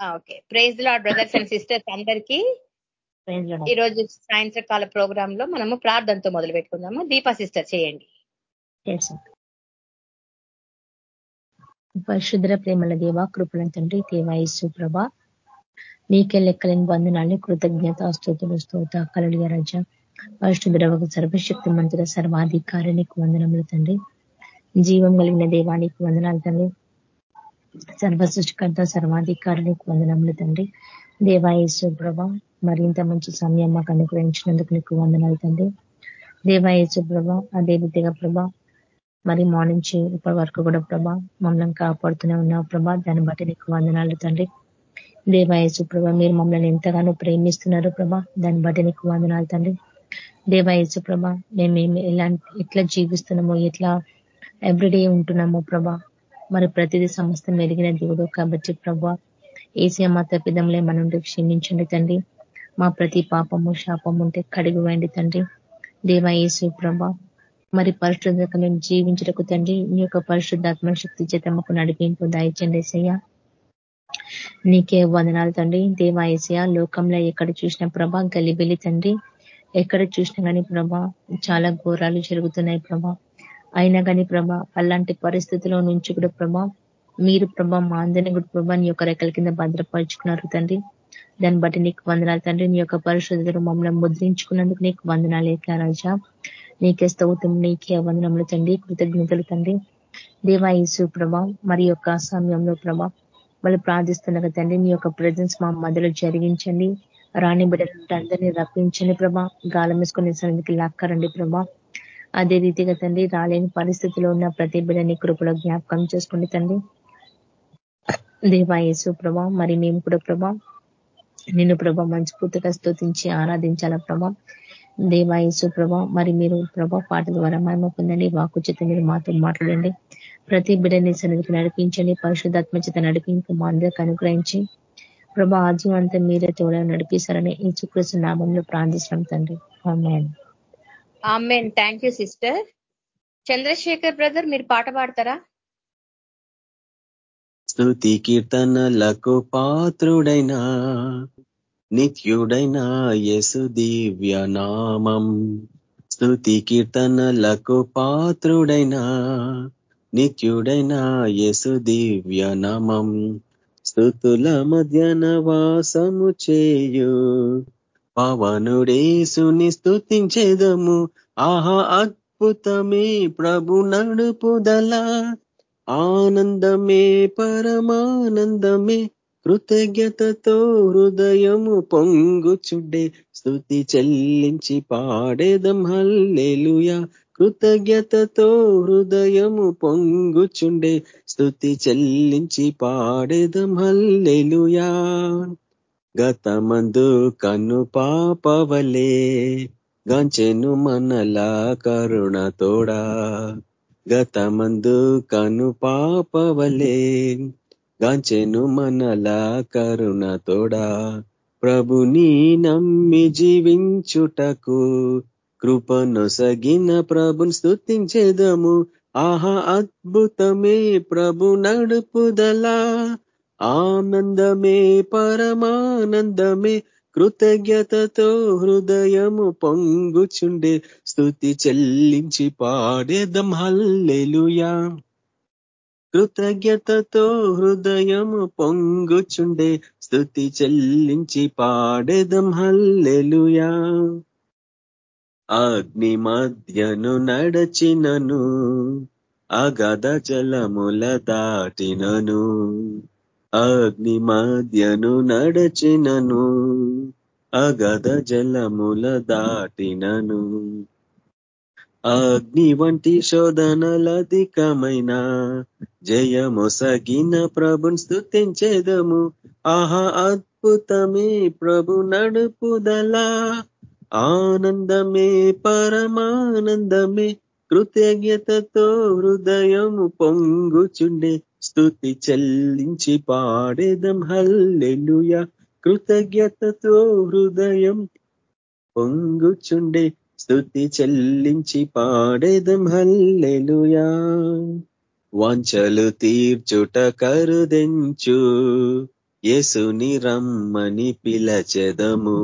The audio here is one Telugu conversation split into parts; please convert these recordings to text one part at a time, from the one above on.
Okay. Praise Lord brothers and sisters అందరికీ. ఈ రోజు సాయంత్రకాల ప్రోగ్రామ్లో మనము ప్రార్థనతో మొదలు పెట్టుకుందాము. దీపా సిస్టర్ చేయండి. పరిశుద్ర ప్రేమల దేవ కృపణ తండ్రి దేవాయసు ప్రభ నీకే లెక్కలేని బంధనాన్ని కృతజ్ఞత స్తోతులు స్తోత కలలియ రజ పరిశుద్ర ఒక సర్వశక్తి మంత్రుల సర్వాధికారి నీకు వందనములు తండ్రి. జీవం కలిగిన దేవానికి వందనాలు తండ్రి. సర్వ సృష్టికర్త సర్వాధికారులకు వందనములు తండ్రి. దేవాయేసు ప్రభ మరింత మంచి సమయం మాకు అనుగ్రహించినందుకు నీకు వందనాలు తండ్రి. దేవాయేసు ప్రభ అదే విధిగా ప్రభ మరి మార్నింగ్ ఇప్పటి వరకు కూడా ప్రభా మమ్మల్ని కాపాడుతూనే ఉన్నావు ప్రభా దాన్ని బట్టి నీకు వందనాలు తండ్రి. దేవాయసు ప్రభ మీరు మమ్మల్ని ఎంతగానో ప్రేమిస్తున్నారు ప్రభా దాన్ని బట్టి నీకు వందనాలు తండ్రి. దేవాయసు ప్రభ మేము ఎలాంటి ఎట్లా జీవిస్తున్నామో ఎట్లా ఎవ్రీడే ఉంటున్నామో ప్రభా మరి ప్రతిదీ సమస్తం ఎరిగిన దేవుడు కాబట్టి ప్రభా ఏసీ మా తప్పిదంలో మన క్షమించండి తండ్రి. మా ప్రతి పాపము శాపము ఉంటే కడిగి వేయండి తండ్రి. దేవా ఏసు ప్రభ మరి పరిశుద్ధత మేము జీవించటకు తండ్రి మీ యొక్క పరిశుద్ధాత్మ శక్తి చేత మాకు నడిపింపు దాయించండి ఏసయ్య. నీకే వందనాలు తండ్రి. దేవా ఏసయ లోకంలో ఎక్కడ చూసిన ప్రభా గలిబెలి తండ్రి. ఎక్కడ చూసినా కానీ ప్రభా చాలా ఘోరాలు జరుగుతున్నాయి ప్రభా. అయినా కానీ ప్రభా అలాంటి పరిస్థితిలో నుంచి కూడా ప్రభా మీరు ప్రభా మా అందరినీ కూడా ప్రభా నీ యొక్క రెక్కల కింద భద్రపరుచుకున్నారు తండ్రి. దాన్ని బట్టి నీకు వందనాలు తండ్రి. నీ యొక్క పరిశుద్ధులు మమ్మల్ని ముద్రించుకున్నందుకు నీకు వందనాలు ఎట్లా రాజా. నీకే స్తవుతం నీకే వందనములు తండ్రి. కృతజ్ఞతలు తండ్రి. దేవాయసు ప్రభా మరి యొక్క సమయంలో ప్రభా వాళ్ళు ప్రార్థిస్తున్నారు తండ్రి నీ యొక్క ప్రజెన్స్ మా మధ్యలో జరిగించండి. రాణి బిడ్డలు అందరినీ రప్పించండి ప్రభా. గాలం వేసుకునే సన్నిధికి లాక్కరండి ప్రభా. అదే రీతిగా తండ్రి రాలేని పరిస్థితిలో ఉన్న ప్రతి బిడ్డని కృపలో జ్ఞాపకం చేసుకోండి తండ్రి. దేవాయేసు ప్రభా మరి మేము కూడా ప్రభా నిన్ను ప్రభా మంచిపూర్తిగా స్థుతించి ఆరాధించాల ప్రభా? దేవాయేసు ప్రభా మరి మీరు ప్రభా పాటల ద్వారా మేము పొందండి వాకుచేత మీరు మాతో మాట్లాడండి. ప్రతి బిడ్డని సన్నిధికి నడిపించండి పరిశుద్ధాత్మ చేత నడిపింపు మా అందరికి అనుగ్రహించి. ప్రభా ఆజీవంతా మీరే తోడ నడిపిస్తారని ఈ చుకృష్ణ నామంలో ప్రార్థిస్తున్నాం తండ్రి. Amen thank you sister Chandrashekhar brother మీరు పాట పాడతారా? స్థుతి కీర్తనలకు పాత్రుడైనా నిత్యుడైనా యసు దివ్య నామం. స్థుతి కీర్తనలకు పాత్రుడైనా నిత్యుడైనా యసు దివ్య నామం. స్థుతుల మధ్యన వాసము చేయు పవనుడేసుని స్థుతించేదము ఆహా అద్భుతమే ప్రభు నడుపుదల. ఆనందమే పరమానందమే కృతజ్ఞతతో హృదయము పొంగుచుండే. స్థుతి చెల్లించి పాడేదం హల్లెలుయా. కృతజ్ఞతతో హృదయము పొంగుచుండే. స్థుతి చెల్లించి పాడేదం హల్లెలుయా. గతమందు కన్ను పాపవలే గంచెను మనలా కరుణ తోడా. గతమందు కను పాపవలే గంచెను మనలా కరుణ తోడా. ప్రభుని నమ్మి జీవించుటకు కృపనొసగిన ప్రభుని స్థుతించేదము ఆహా అద్భుతమే ప్రభు నడుపుదలా. ఆనందమే పరమానందమే కృతజ్ఞతతో హృదయము పొంగుచుండే. స్థుతి చెల్లించి పాడేదం హల్లెలుయా. కృతజ్ఞతతో హృదయము పొంగుచుండే. స్థుతి చెల్లించి పాడేదం హల్లెలుయా. అగ్ని మధ్యను నడచినను అగద జలముల దాటినను. అగ్ని మధ్యను నడచినను అగద జలముల దాటినను. అగ్ని వంటి శోధనలధికమైన జయమొసగిన ప్రభుని స్థుతించేదము ఆహా అద్భుతమే ప్రభు నడుపుదలా. ఆనందమే పరమానందమే కృతజ్ఞతతో హృదయము పొంగుచుండే స్థుతి చెల్లించి పాడేదం. హల్లెలుయ. కృతజ్ఞతతో హృదయం పొంగుచుండే. స్థుతి చెల్లించి పాడేదం. హల్లెలుయా. వాంచలు తీర్చుట కరుదెంచు. యేసుని రమ్మని పిలచెదము.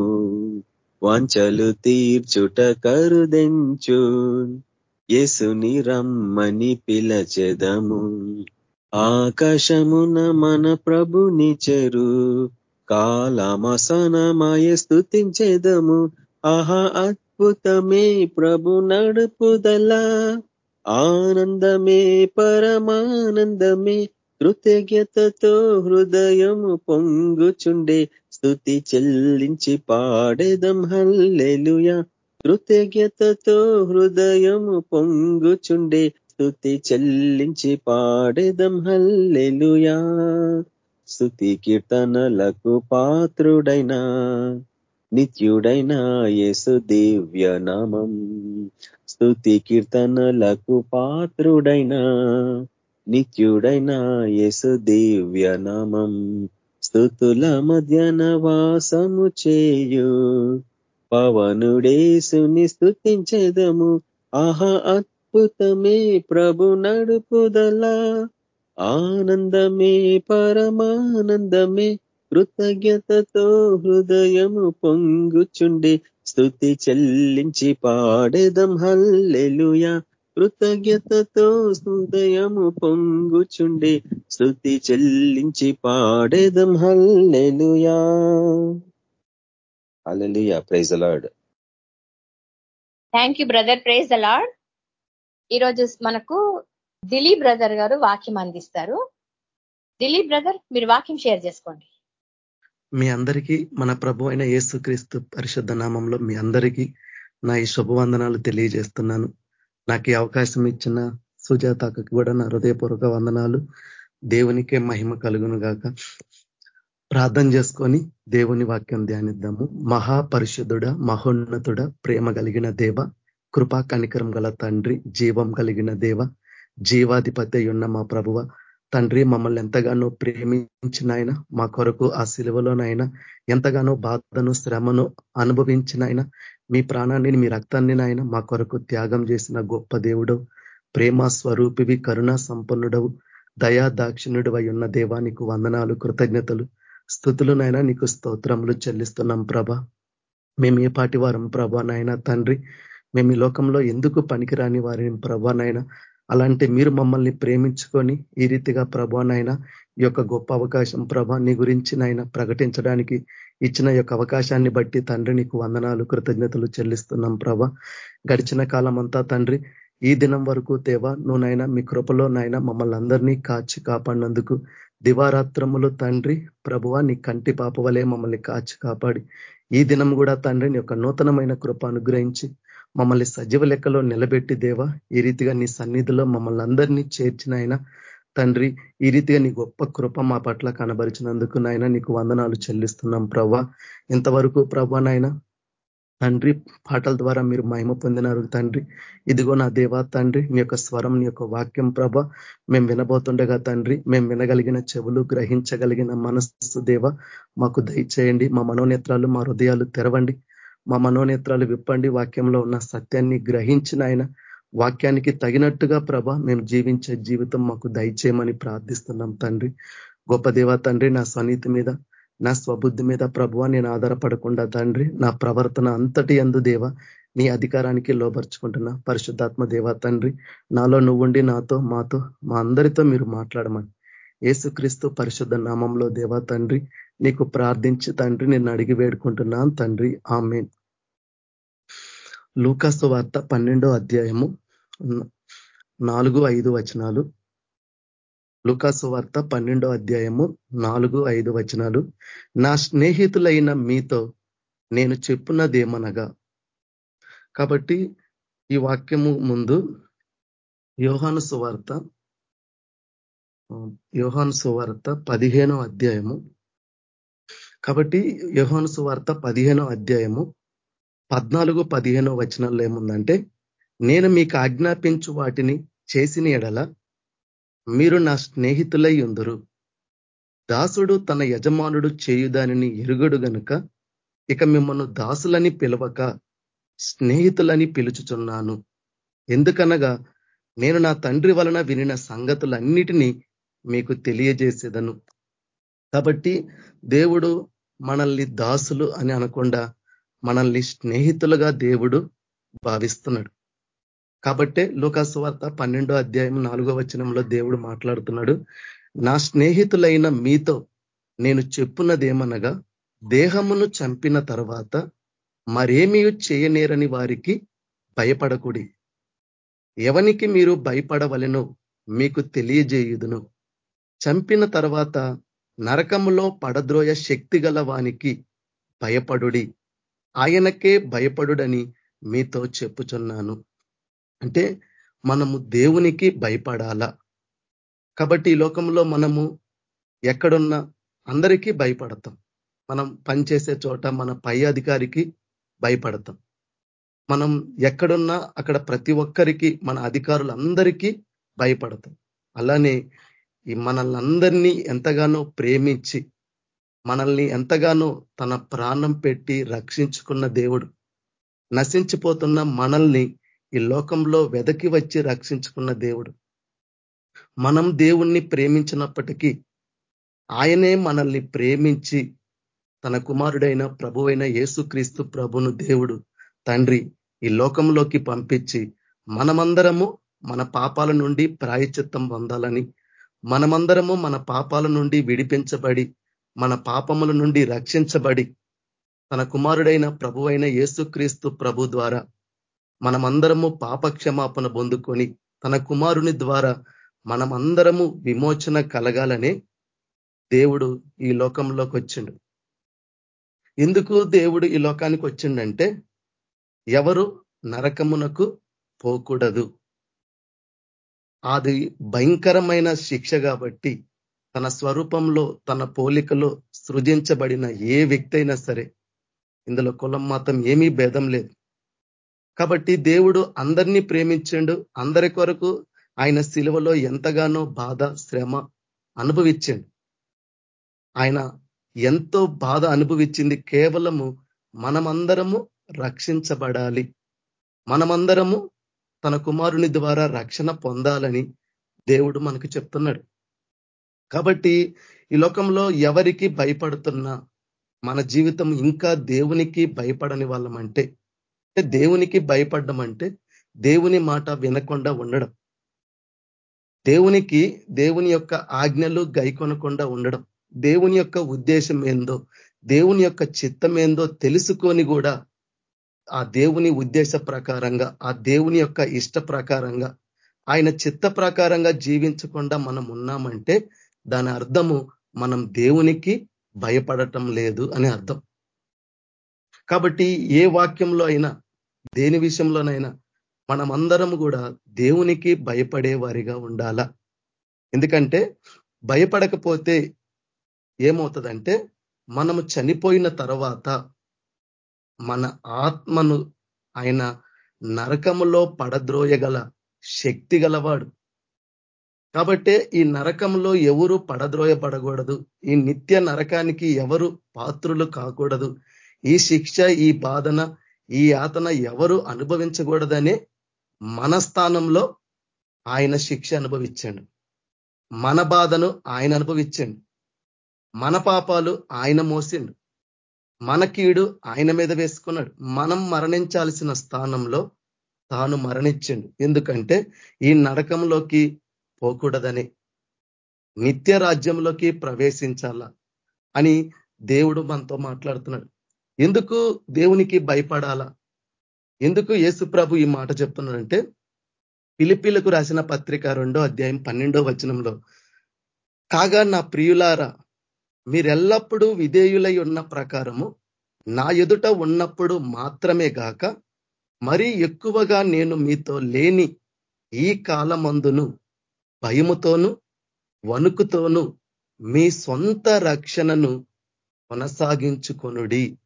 వాంచలు తీర్చుట కరుదెంచు. యేసుని రమ్మని పిలచెదము. ఆకాశమున మన ప్రభుని చెరు కాలమసనమాయ స్థుతించేదము ఆహా అద్భుతమే ప్రభు నడుపుదలా. ఆనందమే పరమానందమే కృతజ్ఞతతో హృదయము పొంగుచుండే. స్థుతి చెల్లించి పాడేదం హల్లెలుయ. కృతజ్ఞతతో హృదయము పొంగుచుండే. స్థుతి చెల్లించి పాడేదం. హల్లెలుయా! స్థుతి కీర్తనలకు పాత్రుడైనా నిత్యుడైనా యేసు దివ్య నామం. స్థుతి కీర్తనలకు పాత్రుడైనా నిత్యుడైనా యేసు దివ్య నామం. స్థుతుల మధ్యన వాసము చేయు పవనుడేసుని స్థుతించేదము ఆహా అద్భుతమే ప్రభు నడుపుదల. ఆనందమే పరమానందమే కృతజ్ఞతతో హృదయము పొంగుచుండే. స్థుతి చెల్లించి పాడేదం హల్లెలుయా. కృతజ్ఞతతో హృదయము పొంగుచుండే. స్థుతి చెల్లించి పాడేదం hallelujah. Hallelujah praise the Lord thank you brother praise the Lord ఈరోజు మనకు దిలీప్ బ్రదర్ గారు వాక్యం అందిస్తారు. దిలీప్ బ్రదర్ మీరు వాక్యం షేర్ చేసుకోండి. మీ అందరికీ మన ప్రభు అయిన యేసుక్రీస్తు పరిశుద్ధ నామంలో మీ అందరికీ నా ఈ శుభవందనాలు తెలియజేస్తున్నాను. నాకు ఈ అవకాశం ఇచ్చిన సుజాతకు కూడా నా హృదయపూర్వక వందనాలు. దేవునికే మహిమ కలుగును గాక. ప్రార్థన చేసుకొని దేవుని వాక్యం ధ్యానిద్దాము. మహాపరిషుధుడ మహోన్నతుడ ప్రేమ కలిగిన దేవ కృపా కనికరం గల తండ్రి జీవం కలిగిన దేవ జీవాధిపతి ఉన్న మా ప్రభువ. తండ్రి మమ్మల్ని ఎంతగానో ప్రేమించిన ఆయన మా కొరకు ఆ శిలువలోనైనా ఎంతగానో బాధను శ్రమను అనుభవించిన ఆయన మీ ప్రాణాన్ని మీ రక్తాన్ని నాయన మా కొరకు త్యాగం చేసిన గొప్ప దేవుడు ప్రేమ స్వరూపివి కరుణా సంపన్నుడవు. దయా దాక్షిణుడు ఉన్న దేవానికి వందనాలు కృతజ్ఞతలు. స్థుతులునైనా నీకు స్తోత్రములు చెల్లిస్తున్నాం ప్రభ. మేము ఏ పాటి వారం ప్రభా నాయన తండ్రి మేము ఈ లోకంలో ఎందుకు పనికిరాని వారిని ప్రభానైనా అలాంటి మీరు మమ్మల్ని ప్రేమించుకొని ఈ రీతిగా ప్రభానైనా ఈ యొక్క గొప్ప అవకాశం ప్రభా నీ గురించి నాయన ప్రకటించడానికి ఇచ్చిన యొక్క అవకాశాన్ని బట్టి తండ్రి నీకు వందనాలు కృతజ్ఞతలు చెల్లిస్తున్నాం ప్రభా. గడిచిన కాలం అంతా తండ్రి ఈ దినం వరకు తేవా నువ్వునైనా మీ కృపలో నాయన మమ్మల్ని అందరినీ కాచి కాపాడినందుకు దివారాత్రములు తండ్రి ప్రభువ నీ కంటి పాప వలె మమ్మల్ని కాచి కాపాడి ఈ దినం కూడా తండ్రి నీ యొక్క నూతనమైన కృప అనుగ్రహించి మమ్మల్ని సజీవ లెక్కలో నిలబెట్టి దేవా ఈ రీతిగా నీ సన్నిధిలో మమ్మల్ని అందరినీ చేర్చిన ఆయన తండ్రి ఈ రీతిగా నీ గొప్ప కృప మా పట్ల కనబరిచినందుకు నాయన నీకు వందనాలు చెల్లిస్తున్నాం ప్రభా ఇంతవరకు ప్రభా నాయన తండ్రి పాటల ద్వారా మీరు మహిమ పొందినారు తండ్రి. ఇదిగో నా దేవా తండ్రి నీ యొక్క స్వరం నీ యొక్క వాక్యం ప్రభ మేము వినబోతుండగా తండ్రి మేము వినగలిగిన చెవులు గ్రహించగలిగిన మనస్సు దేవ మాకు దయచేయండి మా మనోనేత్రాలు మా హృదయాలు తెరవండి. మా మనోనేత్రాలు విప్పండి. వాక్యంలో ఉన్న సత్యాన్ని గ్రహించిన ఆయన వాక్యానికి తగినట్టుగా ప్రభ మేము జీవించే జీవితం మాకు దయచేయమని ప్రార్థిస్తున్నాం తండ్రి. గొప్ప దేవ తండ్రి నా స్వనీతి మీద నా స్వబుద్ధి మీద ప్రభువ నేను ఆధారపడకుండా తండ్రి నా ప్రవర్తన అంతటి అందు దేవ నీ అధికారానికి లోపరుచుకుంటున్నా పరిశుద్ధాత్మ దేవ తండ్రి నాలో నువ్వుండి నాతో మాతో మా అందరితో మీరు మాట్లాడమని. ఏసుక్రీస్తు పరిశుద్ధ నామంలో దేవా తండ్రి నీకు ప్రార్థించి తండ్రి నేను అడిగి వేడుకుంటున్నాను తండ్రి. ఆమె లూకాసు వార్త పన్నెండో అధ్యాయము నాలుగు ఐదు వచనాలు. లుకాసు వార్త పన్నెండో అధ్యాయము నాలుగు ఐదు వచనాలు. నా స్నేహితులైన మీతో నేను చెప్పున్నదేమనగా కాబట్టి ఈ వాక్యము ముందు యోహాను సువార్త యోహాను సువార్త పదిహేనో అధ్యాయము. కాబట్టి యోహాను సువార్త పదిహేనో అధ్యాయము పద్నాలుగు పదిహేనో వచనంలో ఏముందంటే నేను మీకు ఆజ్ఞాపించు వాటిని చేసిన ఎడల మీరు నా స్నేహితులై ఉందరు. దాసుడు తన యజమానుడు చేయుదానిని ఎరుగడు గనుక ఇక మిమ్మల్ని దాసులని పిలవక స్నేహితులని పిలుచుచున్నాను. ఎందుకనగా నేను నా తండ్రి వలన వినిన సంగతులన్నిటినీ మీకు తెలియజేసేదను. కాబట్టి దేవుడు మనల్ని దాసులు అని అనకుండా మనల్ని స్నేహితులుగా దేవుడు భావిస్తున్నాడు. కాబట్టే లోకాసువార్త పన్నెండో అధ్యాయం నాలుగో వచనంలో దేవుడు మాట్లాడుతున్నాడు నా స్నేహితులైన మీతో నేను చెప్పున్నదేమనగా దేహమును చంపిన తర్వాత మరేమీ చేయనేరని వారికి భయపడకుడి. ఎవనికి మీరు భయపడవలెనో మీకు తెలియజేయుదును. చంపిన తర్వాత నరకములో పడద్రోయ శక్తి గల వానికి భయపడుడి. ఆయనకే భయపడుడని మీతో చెప్పుచున్నాను. అంటే మనము దేవునికి భయపడాలా. కాబట్టి ఈ లోకంలో మనము ఎక్కడున్నా అందరికీ భయపడతాం. మనం పనిచేసే చోట మన పై అధికారికి భయపడతాం. మనం ఎక్కడున్నా అక్కడ ప్రతి ఒక్కరికి మన అధికారులందరికీ భయపడతాం. అలానే ఈ మనల్ని ఎంతగానో ప్రేమించి మనల్ని ఎంతగానో తన ప్రాణం పెట్టి రక్షించుకున్న దేవుడు. నశించిపోతున్న మనల్ని ఈ లోకంలో వెదకి వచ్చి రక్షించుకున్న దేవుడు. మనం దేవుణ్ణి ప్రేమించినప్పటికీ ఆయనే మనల్ని ప్రేమించి తన కుమారుడైన ప్రభువైన యేసుక్రీస్తు ప్రభును దేవుడు తండ్రి ఈ లోకంలోకి పంపించి మనమందరము మన పాపాల నుండి ప్రాయచిత్తం పొందాలని మనమందరము మన పాపాల నుండి విడిపించబడి మన పాపముల నుండి రక్షించబడి తన కుమారుడైన ప్రభు అయిన యేసుక్రీస్తు ప్రభు ద్వారా మనమందరము పాపక్షమాపణ పొందుకొని తన కుమారుని ద్వారా మనమందరము విమోచన కలగాలనే దేవుడు ఈ లోకంలోకి వచ్చిండు. ఎందుకు దేవుడు ఈ లోకానికి వచ్చిండంటే ఎవరు నరకమునకు పోకూడదు. అది భయంకరమైన శిక్ష కాబట్టి తన స్వరూపంలో తన పోలికలో సృజించబడిన ఏ వ్యక్తి అయినా సరే ఇందులో కులం మాత్రం ఏమీ భేదం లేదు. కాబట్టి దేవుడు అందరినీ ప్రేమించండు. అందరి కొరకు ఆయన శిలువలో ఎంతగానో బాధ శ్రమ అనుభవించండు. ఆయన ఎంతో బాధ అనుభవించింది. కేవలము మనమందరము రక్షించబడాలి. మనమందరము తన కుమారుని ద్వారా రక్షణ పొందాలని దేవుడు మనకు చెప్తున్నాడు. కాబట్టి ఈ లోకంలో ఎవరికి భయపడుతున్నా మన జీవితం ఇంకా దేవునికి భయపడని వాళ్ళం అంటే దేవునికి భయపడడం అంటే దేవుని మాట వినకుండా ఉండడం. దేవునికి దేవుని యొక్క ఆజ్ఞలు గైకొనకుండా ఉండడం. దేవుని యొక్క ఉద్దేశం ఏందో దేవుని యొక్క చిత్తం ఏందో తెలుసుకొని కూడా ఆ దేవుని ఉద్దేశ ప్రకారంగా ఆ దేవుని యొక్క ఇష్ట ప్రకారంగా ఆయన చిత్త ప్రకారంగా జీవించకుండా మనం ఉన్నామంటే దాని అర్థము మనం దేవునికి భయపడటం లేదు అని అర్థం. కాబట్టి ఏ వాక్యంలో అయినా దేని విషయంలోనైనా మనమందరం కూడా దేవునికి భయపడే వారిగా ఉండాలా? ఎందుకంటే భయపడకపోతే ఏమవుతుందంటే మనము చనిపోయిన తర్వాత మన ఆత్మను ఆయన నరకములో పడద్రోయగల శక్తి గలవాడు. కాబట్టే ఈ నరకంలో ఎవరు పడద్రోయపడకూడదు. ఈ నిత్య నరకానికి ఎవరు పాత్రులు కాకూడదు. ఈ శిక్ష ఈ బాధన ఈ యాతన ఎవరు అనుభవించకూడదనే మన స్థానంలో ఆయన శిక్ష అనుభవించాడు. మన బాధను ఆయన అనుభవించండు. మన పాపాలు ఆయన మోసిండు. మన కీడు ఆయన మీద వేసుకున్నాడు. మనం మరణించాల్సిన స్థానంలో తాను మరణించండు. ఎందుకంటే ఈ నరకంలోకి పోకూడదని నిత్య రాజ్యంలోకి ప్రవేశించాలా అని దేవుడు మనతో మాట్లాడుతున్నాడు. ఎందుకు దేవునికి భయపడాలా? ఎందుకు యేసు ప్రభు ఈ మాట చెప్తున్నాడంటే పిలిపిలకు రాసిన పత్రిక రెండో అధ్యాయం పన్నెండో వచనంలో కాగా నా ప్రియులారా మీరెల్లప్పుడూ విధేయులై ఉన్న ప్రకారము నా ఎదుట ఉన్నప్పుడు మాత్రమే గాక మరీ ఎక్కువగా నేను మీతో లేని ఈ కాలమందును భయముతోను వణుకుతోను మీ సొంత రక్షణను కొనసాగించుకొనుడి.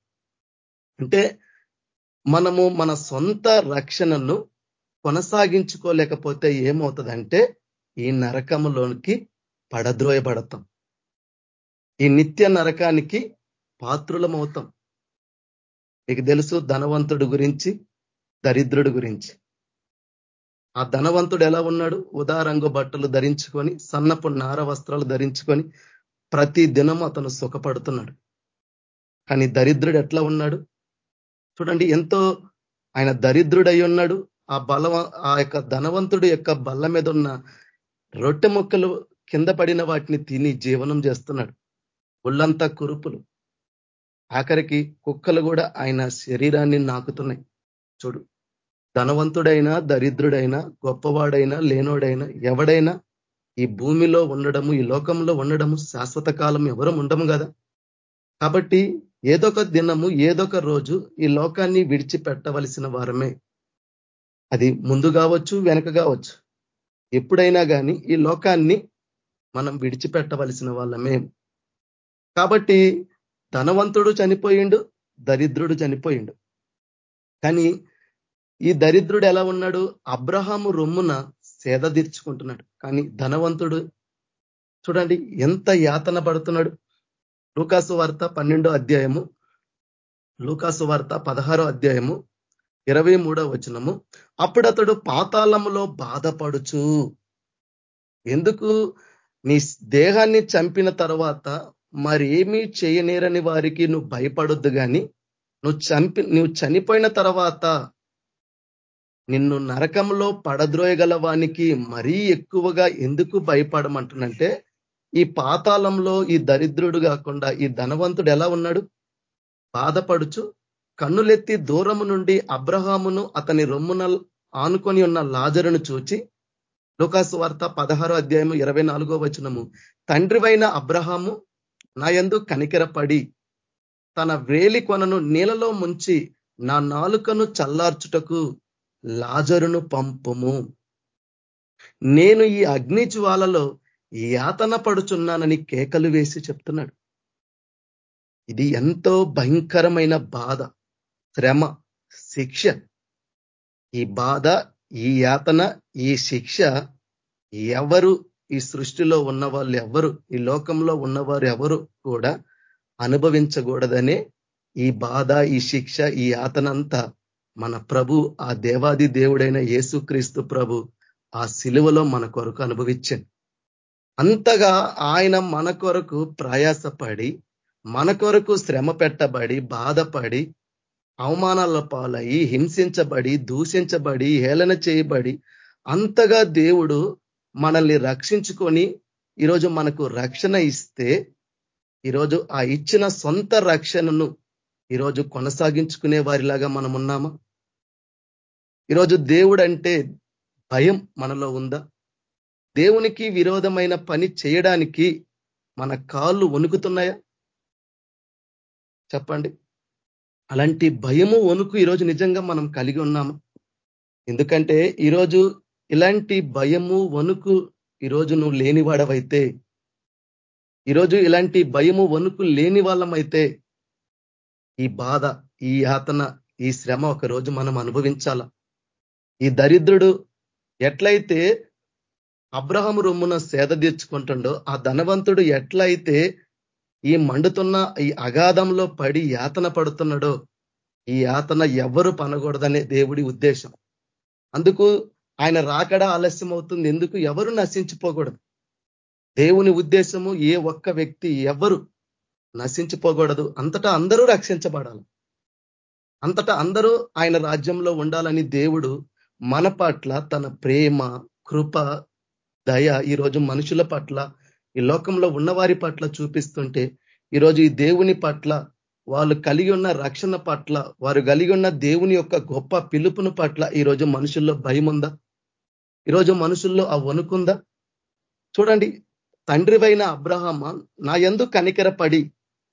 అంటే మనము మన సొంత రక్షణను కొనసాగించుకోలేకపోతే ఏమవుతుందంటే ఈ నరకములోనికి పడద్రోయబడతాం. ఈ నిత్య నరకానికి పాత్రులమవుతాం. మీకు తెలుసు ధనవంతుడు గురించి దరిద్రుడు గురించి. ఆ ధనవంతుడు ఎలా ఉన్నాడు? ఉదారంగు బట్టలు ధరించుకొని సన్నపు నార వస్త్రాలు ధరించుకొని ప్రతి దినం అతను సుఖపడుతున్నాడు. కానీ దరిద్రుడు ఎట్లా ఉన్నాడు? చూడండి ఎంతో ఆయన దరిద్రుడై ఉన్నాడు. ఆ బలవ ఆ యొక్క ధనవంతుడు యొక్క బల్ల మీద ఉన్న రొట్టె మొక్కలు కింద పడిన వాటిని తిని జీవనం చేస్తున్నాడు. ఒళ్ళంతా కురుపులు. ఆఖరికి కుక్కలు కూడా ఆయన శరీరాన్ని నాకుతున్నాయి. చూడు ధనవంతుడైనా దరిద్రుడైనా గొప్పవాడైనా లేనోడైనా ఎవడైనా ఈ భూమిలో ఉండడము ఈ లోకంలో ఉండడము శాశ్వత కాలం ఎవరం ఉండము కదా. కాబట్టి ఏదొక దినము ఏదొక రోజు ఈ లోకాన్ని విడిచిపెట్టవలసిన వారమే. అది ముందు కావచ్చు వెనక కావచ్చు. ఎప్పుడైనా కానీ ఈ లోకాన్ని మనం విడిచిపెట్టవలసిన వాళ్ళమే. కాబట్టి ధనవంతుడు చనిపోయిండు దరిద్రుడు చనిపోయిండు. కానీ ఈ దరిద్రుడు ఎలా ఉన్నాడు? అబ్రహాము రొమ్మున సేద తీర్చుకుంటున్నాడు. కానీ ధనవంతుడు చూడండి ఎంత యాతన పడుతున్నాడు. లూకాసు వార్త పన్నెండో అధ్యాయము లూకాసు వార్త పదహారో అధ్యాయము ఇరవై మూడో వచనము. అప్పుడు అతడు పాతాళములో బాధపడుచు. ఎందుకు? నీ దేహాన్ని చంపిన తర్వాత మరేమీ చేయనేరని వారికి నువ్వు భయపడొద్దు కానీ నువ్వు చంపి నువ్వు చనిపోయిన తర్వాత నిన్ను నరకంలో పడద్రోయగల వానికి మరీ ఎక్కువగా ఎందుకు భయపడమంటున్నంటే ఈ పాతాళంలో ఈ దరిద్రుడు కాకుండా ఈ ధనవంతుడు ఎలా ఉన్నాడు? బాధపడుచు కన్నులెత్తి దూరము నుండి అబ్రహామును అతని రొమ్మున ఆనుకొని ఉన్న లాజరును చూచి లోకాసు వార్త పదహారో అధ్యాయము ఇరవై నాలుగో వచనము తండ్రివైన అబ్రహాము నా ఎందు కనికెరపడి తన వేలి కొనను నీళ్ళలో ముంచి నా నాలుకను చల్లార్చుటకు లాజరును పంపుము. నేను ఈ అగ్ని జ్వాలలో యాతన పడుచున్నానని కేకలు వేసి చెప్తున్నాడు. ఇది ఎంతో భయంకరమైన బాధ శ్రమ శిక్ష. ఈ బాధ ఈ యాతన ఈ శిక్ష ఎవరు ఈ సృష్టిలో ఉన్న వాళ్ళు ఎవరు ఈ లోకంలో ఉన్నవారు ఎవరు కూడా అనుభవించకూడదనే ఈ బాధ ఈ శిక్ష ఈ యాతనంతా మన ప్రభు ఆ దేవాది దేవుడైన యేసుక్రీస్తు ప్రభు ఆ శిలువలో మన కొరకు అనుభవించండి. అంతగా ఆయన మన కొరకు ప్రయాసపడి మన కొరకు శ్రమ పెట్టబడి బాధపడి అవమానాల పాలయ్యి హింసించబడి దూషించబడి హేళన చేయబడి అంతగా దేవుడు మనల్ని రక్షించుకొని ఈరోజు మనకు రక్షణ ఇస్తే ఈరోజు ఆ ఇచ్చిన సొంత రక్షణను ఈరోజు కొనసాగించుకునే వారిలాగా మనం ఉన్నామా? ఈరోజు దేవుడు అంటే భయం మనలో ఉందా? దేవునికి విరోధమైన పని చేయడానికి మన కాళ్ళు వణుకుతున్నాయా? చెప్పండి. అలాంటి భయము వణుకు ఈరోజు నిజంగా మనం కలిగి ఉన్నాము? ఎందుకంటే ఈరోజు ఇలాంటి భయము వణుకు ఈరోజు నువ్వు లేనివాడవైతే ఈరోజు ఇలాంటి భయము వణుకు లేని వాళ్ళమైతే ఈ బాధ ఈ యాతన ఈ శ్రమ ఒక రోజు మనం అనుభవించాల. ఈ దరిద్రుడు ఎట్లయితే అబ్రహం రొమ్మున సేద తీర్చుకుంటుండో ఆ ధనవంతుడు ఎట్లయితే ఈ మండుతున్న ఈ అగాధంలో పడి యాతన పడుతున్నాడో ఈ యాతన ఎవరు పనకూడదనే దేవుడి ఉద్దేశం. అందుకు ఆయన రాకడా ఆలస్యం అవుతుంది ఎందుకు? ఎవరు నశించిపోకూడదు. దేవుని ఉద్దేశము ఏ ఒక్క వ్యక్తి ఎవరు నశించిపోకూడదు. అంతటా అందరూ రక్షించబడాలి. అంతటా అందరూ ఆయన రాజ్యంలో ఉండాలని దేవుడు మన పట్ల తన ప్రేమ కృప దయ ఈరోజు మనుషుల పట్ల ఈ లోకంలో ఉన్నవారి పట్ల చూపిస్తుంటే ఈరోజు ఈ దేవుని పట్ల వాళ్ళు కలిగి ఉన్న రక్షణ పట్ల వారు కలిగి ఉన్న దేవుని యొక్క గొప్ప పిలుపును పట్ల ఈరోజు మనుషుల్లో భయం ఉందా ఈరోజు మనుషుల్లో ఆ వణుకుందా? చూడండి తండ్రివైన అబ్రహమ నా ఎందు కనికరపడి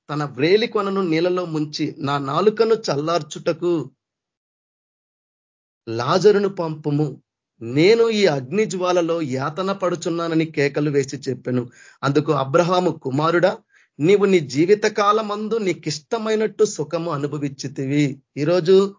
తన వ్రేలి కొనను నీళ్ళలో ముంచి నా నాలుకను చల్లార్చుటకు లాజరును పంపుము. నేను ఈ అగ్ని జ్వాలలో యాతన పడుచున్నానని కేకలు వేసి చెప్పాను. అందుకు అబ్రహాము కుమారుడా నీవు నీ జీవిత కాలమందు నీకిష్టమైనట్టు సుఖము అనుభవించితివి. ఈరోజు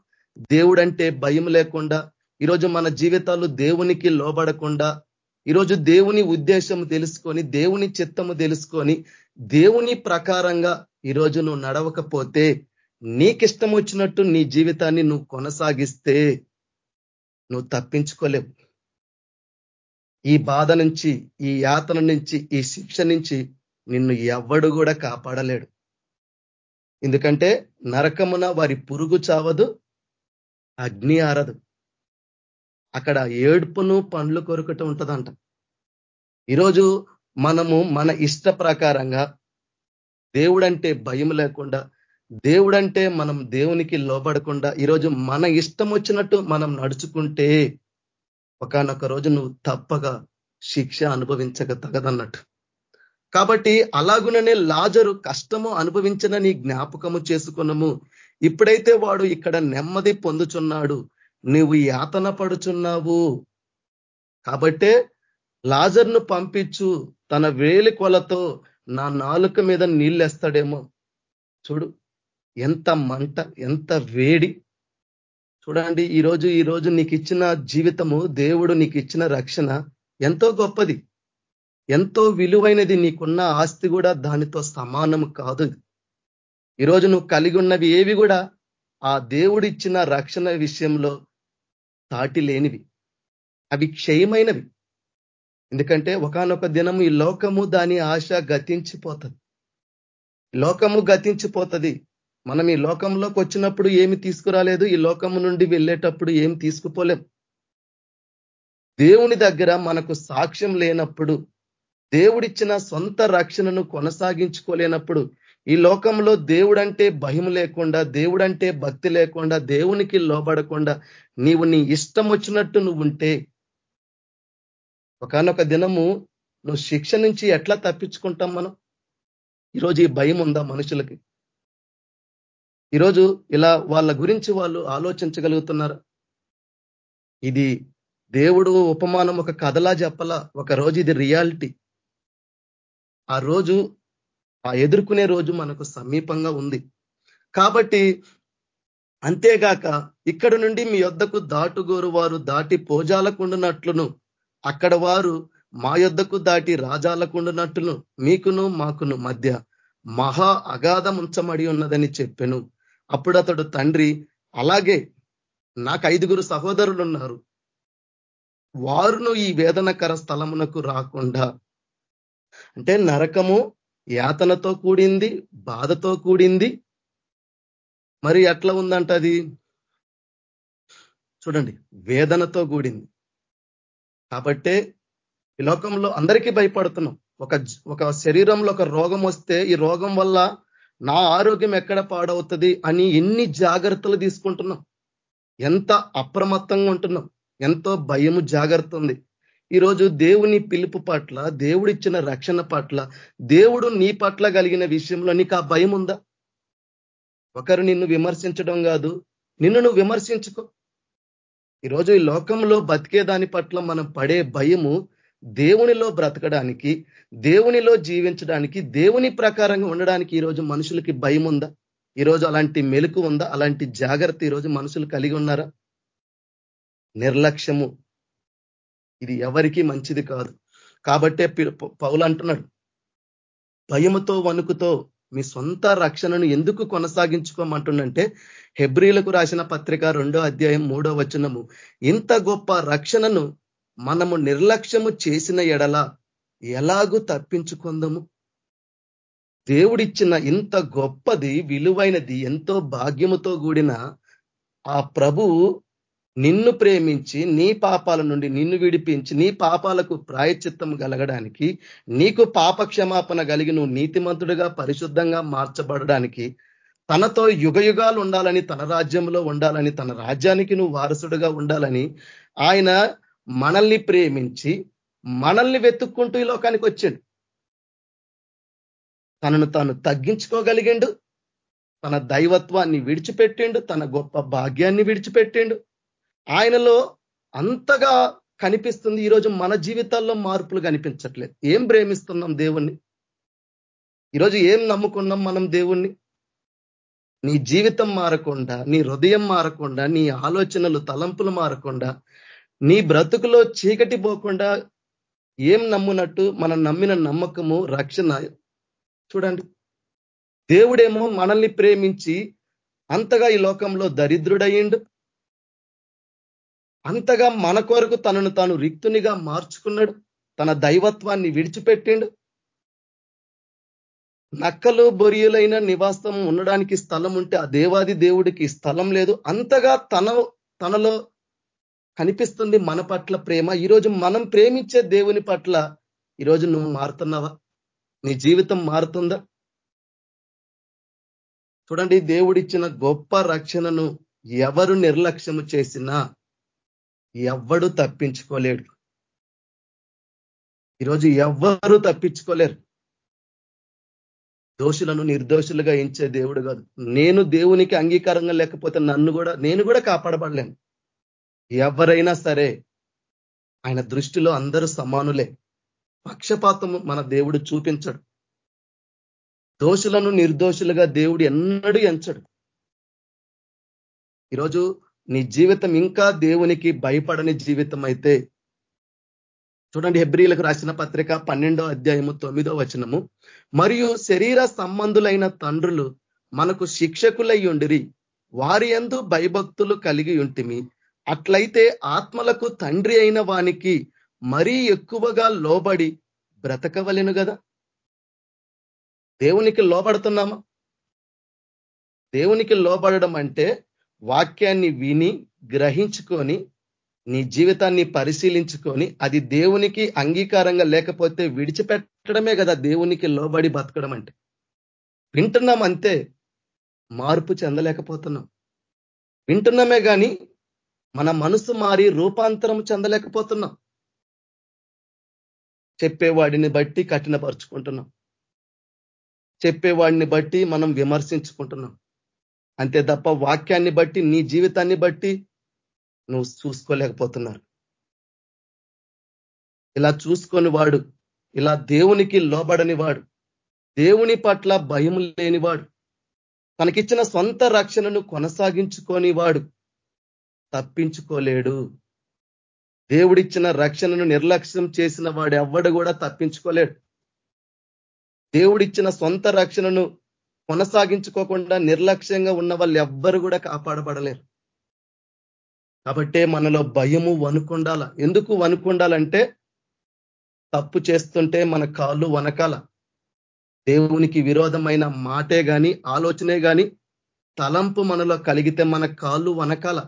దేవుడంటే భయం లేకుండా ఈరోజు మన జీవితాలు దేవునికి లోబడకుండా ఈరోజు దేవుని ఉద్దేశం తెలుసుకొని దేవుని చిత్తము తెలుసుకొని దేవుని ప్రకారంగా ఈరోజు నువ్వు నడవకపోతే నీకిష్టం వచ్చినట్టు నీ జీవితాన్ని నువ్వు కొనసాగిస్తే నువ్వు తప్పించుకోలేవు. ఈ బాధ నుంచి ఈ యాతన నుంచి ఈ శిక్ష నుంచి నిన్ను ఎవ్వడు కూడా కాపాడలేడు. ఎందుకంటే నరకమున వారి పురుగు చావదు అగ్ని ఆరదు. అక్కడ ఏడుపును పండ్లు కొరకట ఉంటదంట. ఈరోజు మనము మన ఇష్ట ప్రకారంగా దేవుడంటే భయం లేకుండా దేవుడంటే మనం దేవునికి లోబడకుండా ఈరోజు మన ఇష్టం వచ్చినట్టు మనం నడుచుకుంటే ఒకనొక రోజు నువ్వు తప్పగా శిక్ష అనుభవించక తగదన్నట్టు. కాబట్టి అలాగుననే లాజరు కష్టము అనుభవించిన జ్ఞాపకము చేసుకున్నాము ఇప్పుడైతే వాడు ఇక్కడ నెమ్మది పొందుచున్నాడు. నువ్వు యాతన పడుచున్నావు. కాబట్టే లాజర్ను పంపించు. తన వేలి కొలతో నా నాలుక మీద నీళ్ళేస్తాడేమో. చూడు ఎంత మంట ఎంత వేడి. చూడండి ఈరోజు ఈరోజు నీకు ఇచ్చిన జీవితము దేవుడు నీకు ఇచ్చిన రక్షణ ఎంతో గొప్పది. ఎంతో విలువైనది నీకున్న ఆస్తి కూడా దానితో సమానం కాదు. ఈరోజు నువ్వు కలిగి ఉన్నవి ఏవి కూడా ఆ దేవుడిచ్చిన రక్షణ విషయంలో తాటి లేనివి అవి క్షయమైనవి. ఎందుకంటే ఒకనొక దినము ఈ లోకము దాని ఆశ గతించిపోతుంది. లోకము గతించిపోతుంది. మనం ఈ లోకంలోకి వచ్చినప్పుడు ఏమి తీసుకురాలేదు ఈ లోకము నుండి వెళ్ళేటప్పుడు ఏమి తీసుకుపోలేం. దేవుని దగ్గర మనకు సాక్ష్యం లేనప్పుడు దేవుడిచ్చిన సొంత రక్షణను కొనసాగించుకోలేనప్పుడు ఈ లోకంలో దేవుడంటే భయం లేకుండా దేవుడంటే భక్తి లేకుండా దేవునికి లోబడకుండా నీవు నీ ఇష్టం వచ్చినట్టు నువ్వు ఉంటే ఒకనొక దినము నువ్వు శిక్ష నుంచి ఎట్లా తప్పించుకుంటాం మనం? ఈరోజు ఈ భయం ఉందా మనుషులకి? ఈరోజు ఇలా వాళ్ళ గురించి వాళ్ళు ఆలోచించగలుగుతున్నారు? ఇది దేవుడు ఉపమానం ఒక కథలా చెప్పలా? ఒక రోజు ఇది రియాలిటీ. ఆ రోజు ఆ ఎదుర్కొనే రోజు మనకు సమీపంగా ఉంది. కాబట్టి అంతేగాక ఇక్కడ నుండి మీ యొద్దకు దాటుగోరు వారు దాటి పోజాలకుండునట్లును అక్కడ వారు మా యొద్దకు దాటి రాజాలకుండునట్లును మీకును మాకును మధ్య మహా అగాధం ఉంచమడి ఉన్నదని చెప్పెను. అప్పుడు అతడు తండ్రి అలాగే నాకు ఐదుగురు సహోదరులు ఉన్నారు వారును ఈ వేదనకర స్థలమునకు రాకుండా అంటే నరకము యాతనతో కూడింది బాధతో కూడింది. మరి ఎట్లా ఉందంట అది? చూడండి వేదనతో కూడింది. కాబట్టే ఈ లోకంలో అందరికీ భయపడుతున్నాం. ఒక ఒక శరీరంలో ఒక రోగం వస్తే ఈ రోగం వల్ల నా ఆరోగ్యం ఎక్కడ పాడవుతుంది అని ఎన్ని జాగ్రత్తలు తీసుకుంటున్నాం? ఎంత అప్రమత్తంగా ఉంటున్నాం? ఎంతో భయము జాగ్రత్త ఉంది. ఈరోజు దేవుని పిలుపు పట్ల దేవుడిచ్చిన రక్షణ పట్ల దేవుడు నీ పట్ల కలిగిన విషయంలో నీకు ఆ భయం ఉందా? ఒకరు నిన్ను విమర్శించడం కాదు నిన్ను నువ్వు విమర్శించుకో. ఈరోజు ఈ లోకంలో బతికే దాని పట్ల మనం పడే భయము దేవునిలో బ్రతకడానికి దేవునిలో జీవించడానికి దేవుని ప్రకారంగా ఉండడానికి ఈరోజు మనుషులకి భయం ఉందా? ఈరోజు అలాంటి మెలుకు ఉందా? అలాంటి జాగ్రత్త ఈరోజు మనుషులు కలిగి ఉన్నారా? నిర్లక్ష్యము. ఇది ఎవరికి మంచిది కాదు. కాబట్టే పౌలు అంటున్నాడు భయముతో వణుకుతో మీ సొంత రక్షణను ఎందుకు కొనసాగించుకోమంటుండంటే హెబ్రిలకు రాసిన పత్రిక రెండో అధ్యాయం మూడో వచనము ఇంత గొప్ప రక్షణను మనము నిర్లక్ష్యము చేసిన ఎడల ఎలాగూ తప్పించుకుందాము? దేవుడిచ్చిన ఇంత గొప్పది విలువైనది ఎంతో భాగ్యముతో కూడిన ఆ ప్రభువు నిన్ను ప్రేమించి నీ పాపాల నుండి నిన్ను విడిపించి నీ పాపాలకు ప్రాయచిత్తం కలగడానికి నీకు పాప క్షమాపణ కలిగి నువ్వు నీతిమంతుడిగా పరిశుద్ధంగా మార్చబడడానికి తనతో యుగయుగాలు ఉండాలని తన రాజ్యంలో ఉండాలని తన రాజ్యానికి నువ్వు వారసుడుగా ఉండాలని ఆయన మనల్ని ప్రేమించి మనల్ని వెతుక్కుంటూ ఈ లోకానికి వచ్చాడు. తనను తాను తగ్గించుకోగలిగిండు తన దైవత్వాన్ని విడిచిపెట్టిండు తన గొప్ప భాగ్యాన్ని విడిచిపెట్టిండు. ఆయనలో అంతగా కనిపిస్తుంది ఈరోజు మన జీవితాల్లో మార్పులు కనిపించట్లేదు. ఏం ప్రేమిస్తున్నాం దేవుణ్ణి? ఈరోజు ఏం నమ్ముకున్నాం మనం దేవుణ్ణి? నీ జీవితం మారకుండా నీ హృదయం మారకుండా నీ ఆలోచనలు తలంపులు మారకుండా నీ బ్రతుకులో చీకటి పోకుండా ఏం నమ్మునట్టు మనం నమ్మిన నమ్మకము రక్షణ. చూడండి. దేవుడేమో మనల్ని ప్రేమించి అంతగా ఈ లోకంలో దరిద్రుడయ్యిండు. అంతగా మన కొరకు తనను తాను రిక్తునిగా మార్చుకున్నాడు. తన దైవత్వాన్ని విడిచిపెట్టిండు. నక్కలు బొరియలైన నివాసం ఉండడానికి స్థలం ఉంటే ఆ దేవాది దేవుడికి స్థలం లేదు. అంతగా తన తనలో కనిపిస్తుంది మన పట్ల ప్రేమ. ఈరోజు మనం ప్రేమించే దేవుని పట్ల ఈరోజు నువ్వు మారుతున్నావా? నీ జీవితం మారుతుందా? చూడండి దేవుడిచ్చిన గొప్ప రక్షణను ఎవరు నిర్లక్ష్యము చేసినా ఎవ్వడు తప్పించుకోలేడు. ఈరోజు ఎవ్వరు తప్పించుకోలేరు. దోషులను నిర్దోషులుగా ఎంచే దేవుడు కాదు. నేను దేవునికి అంగీకారంగా లేకపోతే నన్ను కూడా నేను కూడా కాపాడబడలేను. ఎవరైనా సరే ఆయన దృష్టిలో అందరూ సమానులే. పక్షపాతం మన దేవుడు చూపించడు. దోషులను నిర్దోషులుగా దేవుడు ఎన్నడూ ఎంచడు. ఈరోజు నీ జీవితం ఇంకా దేవునికి భయపడని జీవితం అయితే చూడండి హెబ్రిలకు రాసిన పత్రిక పన్నెండో అధ్యాయము తొమ్మిదో వచనము. మరియు శరీర సంబంధులైన తండ్రులు మనకు శిక్షకులై ఉండిరి. వారి ఎందు భయభక్తులు కలిగి ఉంటిమి. అట్లయితే ఆత్మలకు తండ్రి అయిన వానికి మరీ ఎక్కువగా లోబడి బ్రతకవలెను కదా దేవునికి లోబడుతున్నామా? దేవునికి లోబడడం అంటే వాక్యాన్ని విని గ్రహించుకొని నీ జీవితాన్ని పరిశీలించుకొని అది దేవునికి అంగీకారంగా లేకపోతే విడిచిపెట్టడమే కదా దేవునికి లోబడి బతకడం అంటే. వింటున్నాం అంతే మార్పు చెందలేకపోతున్నాం. వింటున్నామే కానీ మన మనసు మారి రూపాంతరం చెందలేకపోతున్నాం. చెప్పేవాడిని బట్టి కఠినపరుచుకుంటున్నాం. చెప్పేవాడిని బట్టి మనం విమర్శించుకుంటున్నాం. అంతే తప్ప వాక్యాన్ని బట్టి నీ జీవితాన్ని బట్టి నువ్వు చూసుకోలేకపోతున్నారు. ఇలా చూసుకొని వాడు ఇలా దేవునికి లోబడని వాడు దేవుని పట్ల భయం లేనివాడు తనకిచ్చిన సొంత రక్షణను కొనసాగించుకొని వాడు తప్పించుకోలేడు. దేవుడిచ్చిన రక్షణను నిర్లక్ష్యం చేసిన వాడు ఎవ్వడు కూడా తప్పించుకోలేడు. దేవుడిచ్చిన సొంత రక్షణను కొనసాగించుకోకుండా నిర్లక్ష్యంగా ఉన్న వాళ్ళు ఎవ్వరు కూడా కాపాడబడలేరు. కాబట్టే మనలో భయము వనుకుండాల ఎందుకు వనుకుండాలంటే తప్పు చేస్తుంటే మన కాళ్ళు వనకాల దేవునికి విరోధమైన మాటే గాని ఆలోచనే గాని తలంపు మనలో కలిగితే మన కాళ్ళు వనకాల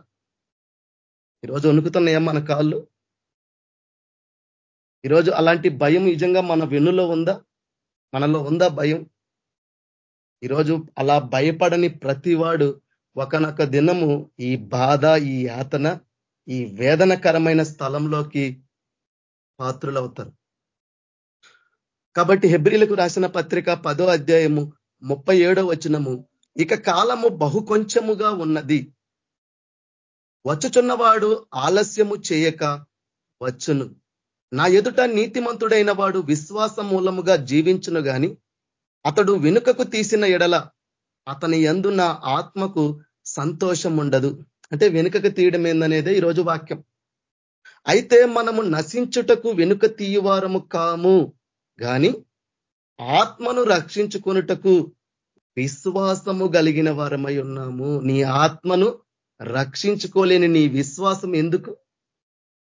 ఈరోజు వణుకుతున్నాయా మన కాళ్ళు? ఈరోజు అలాంటి భయం నిజంగా మన వెన్నులో ఉందా? మనలో ఉందా భయం? ఈరోజు అలా భయపడని ప్రతివాడు ఒకనొక దినము ఈ బాధ ఈ యాతన ఈ వేదనకరమైన స్థలంలోకి పాత్రులవుతారు. కాబట్టి హెబ్రిలకు రాసిన పత్రిక పదో అధ్యాయము ముప్పై ఏడో వచనము ఇక కాలము బహు కొంచెముగా ఉన్నది. వచ్చుచున్నవాడు ఆలస్యము చేయక వచ్చును. నా ఎదుట నీతిమంతుడైన వాడు విశ్వాస మూలముగా జీవించును గాని అతడు వెనుకకు తీసిన ఎడల అతని ఎందు నా ఆత్మకు సంతోషం ఉండదు అంటే వెనుకకు తీయడం ఏందనేదే ఈరోజు వాక్యం. అయితే మనము నశించుటకు వెనుక తీయవారము కాము గాని ఆత్మను రక్షించుకున్నటకు విశ్వాసము కలిగిన వారమై ఉన్నాము. నీ ఆత్మను రక్షించుకోలేని నీ విశ్వాసం ఎందుకు?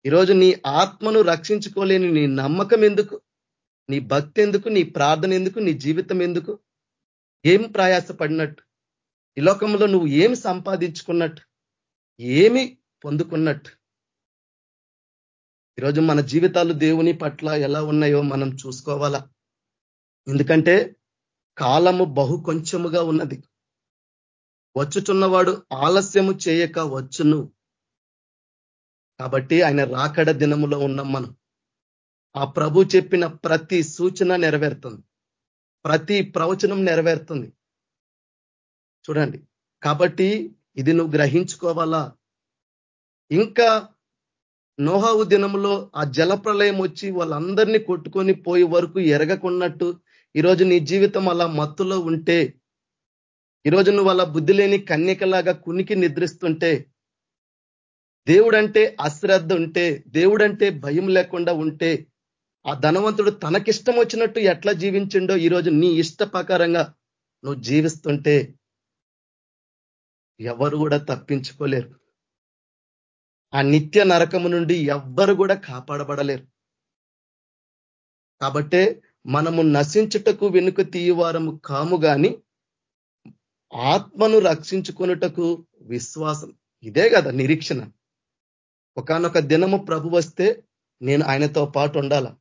ఈరోజు నీ ఆత్మను రక్షించుకోలేని నీ నమ్మకం ఎందుకు? నీ భక్తి ఎందుకు నీ ప్రార్థన ఎందుకు నీ జీవితం ఎందుకు? ఏం ప్రయాసపడినట్టు? ఈ లోకంలో నువ్వు ఏమి సంపాదించుకున్నట్టు? ఏమి పొందుకున్నట్టు? ఈరోజు మన జీవితాలు దేవుని పట్ల ఎలా ఉన్నాయో మనం చూసుకోవాలా? ఎందుకంటే కాలము బహు కొంచెముగా ఉన్నది. వచ్చుచున్నవాడు ఆలస్యము చేయక వచ్చును. కాబట్టి ఆయన రాకడ దినములో ఉన్నాం మనం. ఆ ప్రభు చెప్పిన ప్రతి సూచన నెరవేరుతుంది. ప్రతి ప్రవచనం నెరవేరుతుంది. చూడండి. కాబట్టి ఇది నువ్వు గ్రహించుకోవాలా? ఇంకా నోహావు దినంలో ఆ జలప్రలయం వచ్చి వాళ్ళందరినీ కొట్టుకొని పోయే వరకు ఎరగకున్నట్టు ఈరోజు నీ జీవితం అలా మత్తులో ఉంటే ఈరోజు నువ్వు అలా బుద్ధి లేని కన్యకలాగా కునికి నిద్రిస్తుంటే దేవుడంటే అశ్రద్ధ ఉంటే దేవుడంటే భయం లేకుండా ఉంటే ఆ ధనవంతుడు తనకిష్టం వచ్చినట్టు ఎట్లా జీవించిండో ఈరోజు నీ ఇష్ట ప్రకారంగా నువ్వు జీవిస్తుంటే ఎవరు కూడా తప్పించుకోలేరు. ఆ నిత్య నరకము నుండి ఎవ్వరు కూడా కాపాడబడలేరు. కాబట్టే మనము నశించుటకు వెనుక తీయవారము కాము గాని ఆత్మను రక్షించుకొనుటకు విశ్వాసం ఇదే కదా నిరీక్షణ. ఒకనొక దినము ప్రభు వస్తే నేను ఆయనతో పాటు ఉండాల?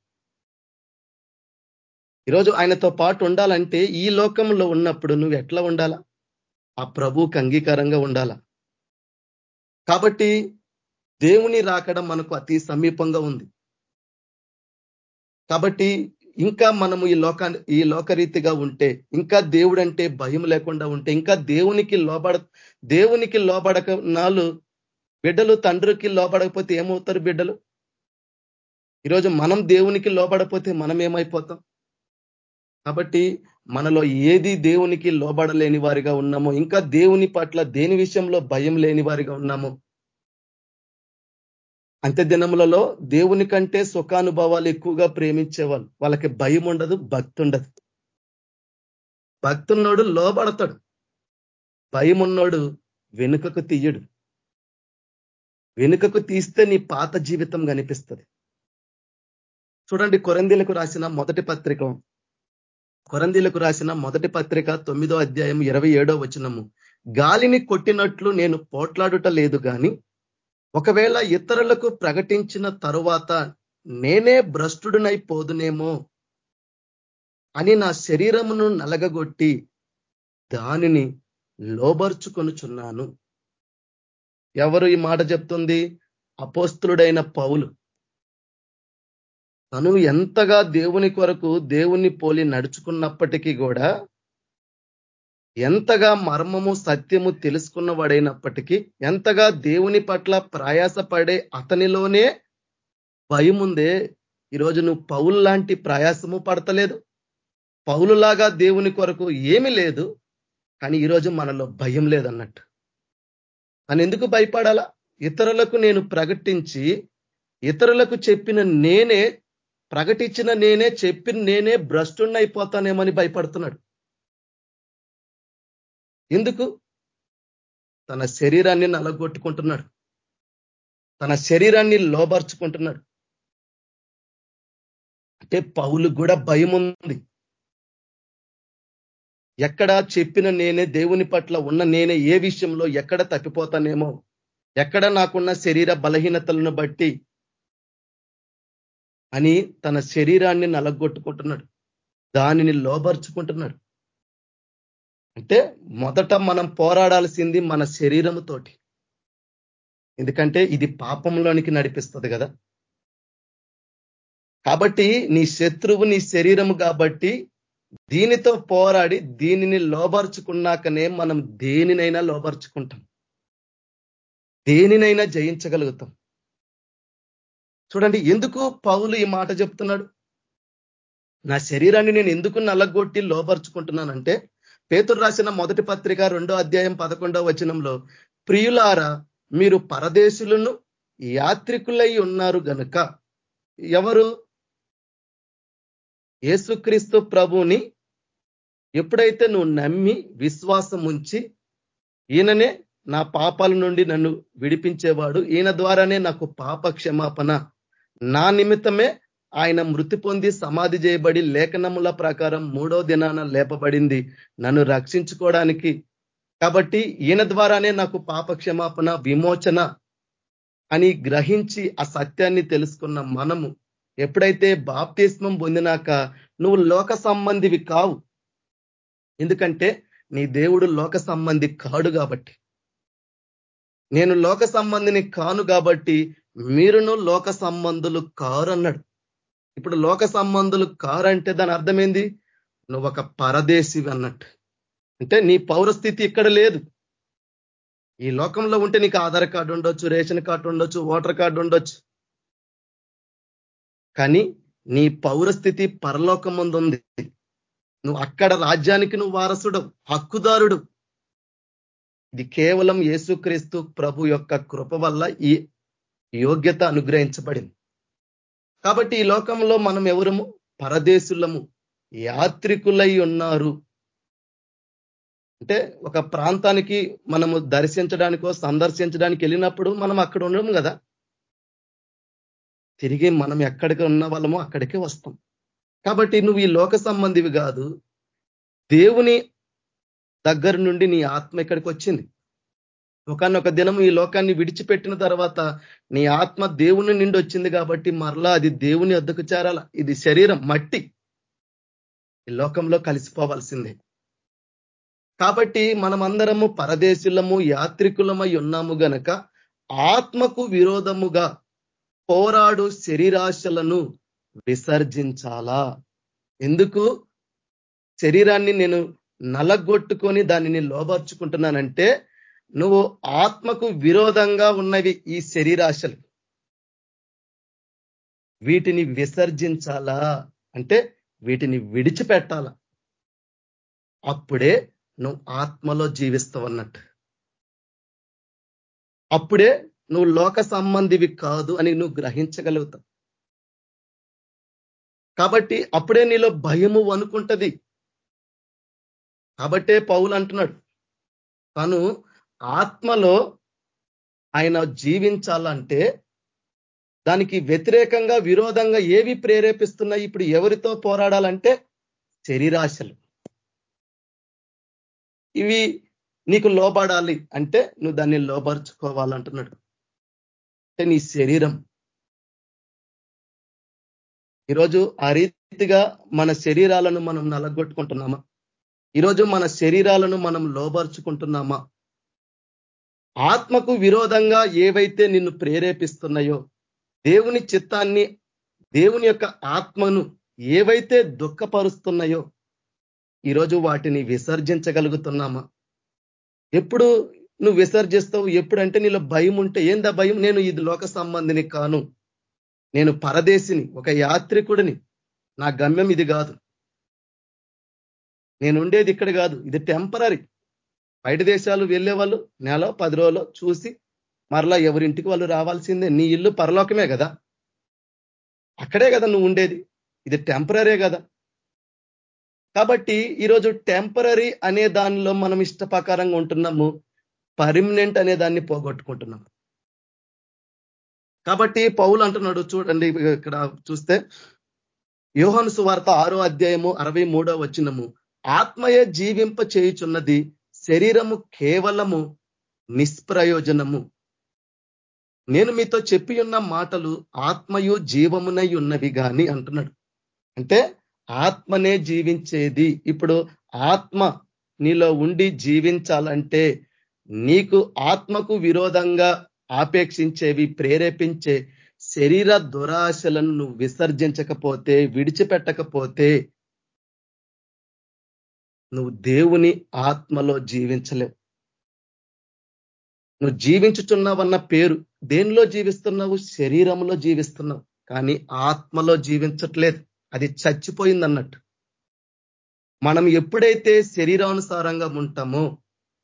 ఈరోజు ఆయనతో పాటు ఉండాలంటే ఈ లోకంలో ఉన్నప్పుడు నువ్వు ఎట్లా ఉండాలా? ఆ ప్రభుకి అంగీకారంగా ఉండాలా? కాబట్టి దేవుని రాకడం మనకు అతి సమీపంగా ఉంది. కాబట్టి ఇంకా మనము ఈ లోకా ఈ లోకరీతిగా ఉంటే ఇంకా దేవుడంటే భయం లేకుండా ఉంటే ఇంకా దేవునికి లోబడ దేవునికి లోబడక నాలు బిడ్డలు తండ్రికి లోబడకపోతే ఏమవుతారు బిడ్డలు? ఈరోజు మనం దేవునికి లోబడపోతే మనం ఏమైపోతాం? కాబట్టి మనలో ఏది దేవునికి లోబడలేని వారిగా ఉన్నామో ఇంకా దేవుని పట్ల దేని విషయంలో భయం లేని వారిగా ఉన్నామో అంత్య దినములలో దేవుని కంటే సుఖానుభవాలు ఎక్కువగా ప్రేమించేవాళ్ళు. వాళ్ళకి భయం ఉండదు భక్తి ఉండదు. భక్తున్నోడు లోబడతాడు. భయం ఉన్నోడు వెనుకకు తీయడు. వెనుకకు తీస్తే నీ పాత జీవితం కనిపిస్తుంది. చూడండి కొరందీలకు రాసిన మొదటి పత్రిక కొరందీలకు రాసిన మొదటి పత్రిక తొమ్మిదో అధ్యాయం ఇరవై ఏడో వచనము. గాలిని కొట్టినట్లు నేను పోట్లాడుట లేదు కానీ ఒకవేళ ఇతరులకు ప్రకటించిన తరువాత నేనే భ్రష్టుడినైపోదునేమో అని నా శరీరమును నలగగొట్టి దానిని లోబర్చుకొనుచున్నాను. ఎవరు ఈ మాట చెప్తుంది? అపోస్తుడైన పౌలు. తను ఎంతగా దేవుని కొరకు దేవుని పోలి నడుచుకున్నప్పటికీ కూడా ఎంతగా మర్మము సత్యము తెలుసుకున్న వాడైనప్పటికీ ఎంతగా దేవుని పట్ల ప్రయాసపడే అతనిలోనే భయం ఉందే ఈరోజు నువ్వు పౌలు లాంటి ప్రయాసము పడతలేదు. పౌలులాగా దేవుని కొరకు ఏమి లేదు కానీ ఈరోజు మనలో భయం లేదన్నట్టు. అని ఎందుకు భయపడాలా? ఇతరులకు నేను ప్రకటించి ఇతరులకు చెప్పిన నేనే ప్రకటించిన నేనే చెప్పిన నేనే భ్రష్టున్నైపోతానేమని భయపడుతున్నాడు. ఎందుకు? తన శరీరాన్ని నలగొట్టుకుంటున్నాడు. తన శరీరాన్ని లోబర్చుకుంటున్నాడు. అంటే పౌలు కూడా భయం ఉంది. ఎక్కడ చెప్పిన నేనే దేవుని పట్ల ఉన్న నేనే ఏ విషయంలో ఎక్కడ తప్పిపోతానేమో ఎక్కడ నాకున్న శరీర బలహీనతలను బట్టి అని తన శరీరాన్ని నలగొట్టుకుంటున్నాడు. దానిని లోబర్చుకుంటున్నాడు. అంటే మొదట మనం పోరాడాల్సింది మన శరీరముతోటి ఎందుకంటే ఇది పాపంలోనికి నడిపిస్తుంది కదా. కాబట్టి నీ శత్రువు నీ శరీరము కాబట్టి దీనితో పోరాడి దీనిని లోబరుచుకున్నాకనే మనం దేనినైనా లోబరుచుకుంటాం. దేనినైనా జయించగలుగుతాం. చూడండి ఎందుకు పౌలు ఈ మాట చెప్తున్నాడు? నా శరీరాన్ని నేను ఎందుకు నల్లగొట్టి లోపరుచుకుంటున్నానంటే పేతురు రాసిన మొదటి పత్రిక రెండో అధ్యాయం పదకొండవ వచనంలో ప్రియులారా మీరు పరదేశులను యాత్రికులై ఉన్నారు గనుక ఎవరు? యేసుక్రీస్తు ప్రభుని ఎప్పుడైతే నువ్వు నమ్మి విశ్వాసం ఉంచి ఈయననే నా పాపాల నుండి నన్ను విడిపించేవాడు ఈయన ద్వారానే నాకు పాప క్షమాపణ నా నిమిత్తమే ఆయన మృతి పొంది సమాధి చేయబడి లేఖనముల ప్రకారం మూడో దినాన లేపబడింది. నన్ను రక్షించుకోవడానికి కాబట్టి ఈయన ద్వారానే నాకు పాప క్షమాపణ విమోచన అని గ్రహించి ఆ సత్యాన్ని తెలుసుకున్న మనము ఎప్పుడైతే బాప్తిస్మం పొందినాక నువ్వు లోక సంబంధివి కావు. ఎందుకంటే నీ దేవుడు లోక సంబంధి కాడు కాబట్టి. నేను లోక సంబంధిని కాను కాబట్టి మీరును లోక సంబంధులు కారు అన్నాడు ఇప్పుడు లోక సంబంధులు కారు అంటే దాని అర్థమైంది? నువ్వు ఒక పరదేశివి అన్నట్టు. అంటే నీ పౌరస్థితి ఇక్కడ లేదు. ఈ లోకంలో ఉంటే నీకు ఆధార్ కార్డు ఉండొచ్చు రేషన్ కార్డు ఉండొచ్చు ఓటర్ కార్డు ఉండొచ్చు. కానీ నీ పౌరస్థితి పరలోకం ముందు ఉంది నువ్వు అక్కడ రాజ్యానికి నువ్వు వారసుడు హక్కుదారుడు ఇది కేవలం యేసుక్రీస్తు ప్రభు యొక్క కృప వల్ల ఈ యోగ్యత అనుగ్రహించబడింది. కాబట్టి ఈ లోకంలో మనం ఎవరము పరదేశులము. యాత్రికులై ఉన్నారు. అంటే ఒక ప్రాంతానికి మనము దర్శించడానికో సందర్శించడానికి వెళ్ళినప్పుడు మనం అక్కడ ఉండము కదా? తిరిగి మనం ఎక్కడికి ఉన్న వాళ్ళమో అక్కడికే వస్తాం. కాబట్టి నువ్వు ఈ లోక సంబంధివి కాదు. దేవుని దగ్గర నుండి నీ ఆత్మ ఇక్కడికి వచ్చింది. ఒకనొక దినం ఈ లోకాన్ని విడిచిపెట్టిన తర్వాత నీ ఆత్మ దేవుని నిండి వచ్చింది కాబట్టి మరలా అది దేవుని వద్దకు చేరాల. ఇది శరీరం మట్టి. ఈ లోకంలో కలిసిపోవాల్సిందే. కాబట్టి మనమందరము పరదేశులము యాత్రికులమై ఉన్నాము గనక ఆత్మకు విరోధముగా పోరాడు శరీరాశలను విసర్జించాలా. ఎందుకు? శరీరాన్ని నేను నలగొట్టుకొని దానిని లోబర్చుకుంటున్నానంటే నువ్వు ఆత్మకు విరోధంగా ఉన్నవి ఈ శరీరాశలు. వీటిని విసర్జించాలా? అంటే వీటిని విడిచిపెట్టాలా? అప్పుడే నువ్వు ఆత్మలో జీవిస్తావన్నట్టు. అప్పుడే నువ్వు లోక సంబంధివి కాదు అని నువ్వు గ్రహించగలుగుతావు. కాబట్టి అప్పుడే నీలో భయము అనుకుంటది కాబట్టే పౌలు అంటున్నాడు తను ఆత్మలో ఆయన జీవించాలంటే దానికి వ్యతిరేకంగా విరోధంగా ఏవి ప్రేరేపిస్తున్నాయి ఇప్పుడు ఎవరితో పోరాడాలంటే శరీరాశలు. ఇవి నీకు లోబడాలి అంటే నువ్వు దాన్ని లోపరుచుకోవాలంటున్నాడు అంటే నీ శరీరం. ఈరోజు ఆ రీతిగా మన శరీరాలను మనం నలగొట్టుకుంటున్నామా? ఈరోజు మన శరీరాలను మనం లోబరుచుకుంటున్నామా? ఆత్మకు విరోధంగా ఏవైతే నిన్ను ప్రేరేపిస్తున్నాయో దేవుని చిత్తాన్ని దేవుని యొక్క ఆత్మను ఏవైతే దుఃఖపరుస్తున్నాయో ఈరోజు వాటిని విసర్జించగలుగుతున్నామా? ఎప్పుడు నువ్వు విసర్జిస్తావు? ఎప్పుడంటే నీలో భయం ఉంటే ఏందా భయం? నేను ఇది లోక సంబంధిని కాను. నేను పరదేశిని ఒక యాత్రికుడిని. నా గమ్యం ఇది కాదు. నేను ఉండేది ఇక్కడ కాదు. ఇది టెంపరీ బయట దేశాలు వెళ్ళే వాళ్ళు నెల పది రోజులు చూసి మరలా ఎవరింటికి వాళ్ళు రావాల్సిందే. నీ ఇల్లు పరలోకమే కదా. అక్కడే కదా నువ్వు ఉండేది. ఇది టెంపరీ కదా. కాబట్టి ఈరోజు టెంపరీ అనే దానిలో మనం ఇష్టప్రకారంగా ఉంటున్నాము. పర్మనెంట్ అనే దాన్ని పోగొట్టుకుంటున్నాము. కాబట్టి పౌలు అంటున్నాడు చూడండి ఇక్కడ చూస్తే యోహను సువార్త ఆరో అధ్యాయము అరవై మూడో వచ్చినము ఆత్మయే జీవింప చేయుచున్నది శరీరము కేవలము నిష్ప్రయోజనము. నేను మీతో చెప్పి ఉన్న మాటలు ఆత్మయు జీవమునై ఉన్నవి గాని అంటున్నాడు. అంటే ఆత్మనే జీవించేది. ఇప్పుడు ఆత్మ నీలో ఉండి జీవించాలంటే నీకు ఆత్మకు విరోధంగా ఆపేక్షించేవి ప్రేరేపించే శరీర దురాశలను నువ్వు విసర్జించకపోతే విడిచిపెట్టకపోతే నువ్వు దేవుని ఆత్మలో జీవించలేవు. నువ్వు జీవించుచున్నావన్న పేరు దేనిలో జీవిస్తున్నావు? శరీరంలో జీవిస్తున్నావు. కానీ ఆత్మలో జీవించట్లేదు. అది చచ్చిపోయింది అన్నట్టు మనం ఎప్పుడైతే శరీరానుసారంగా ఉంటామో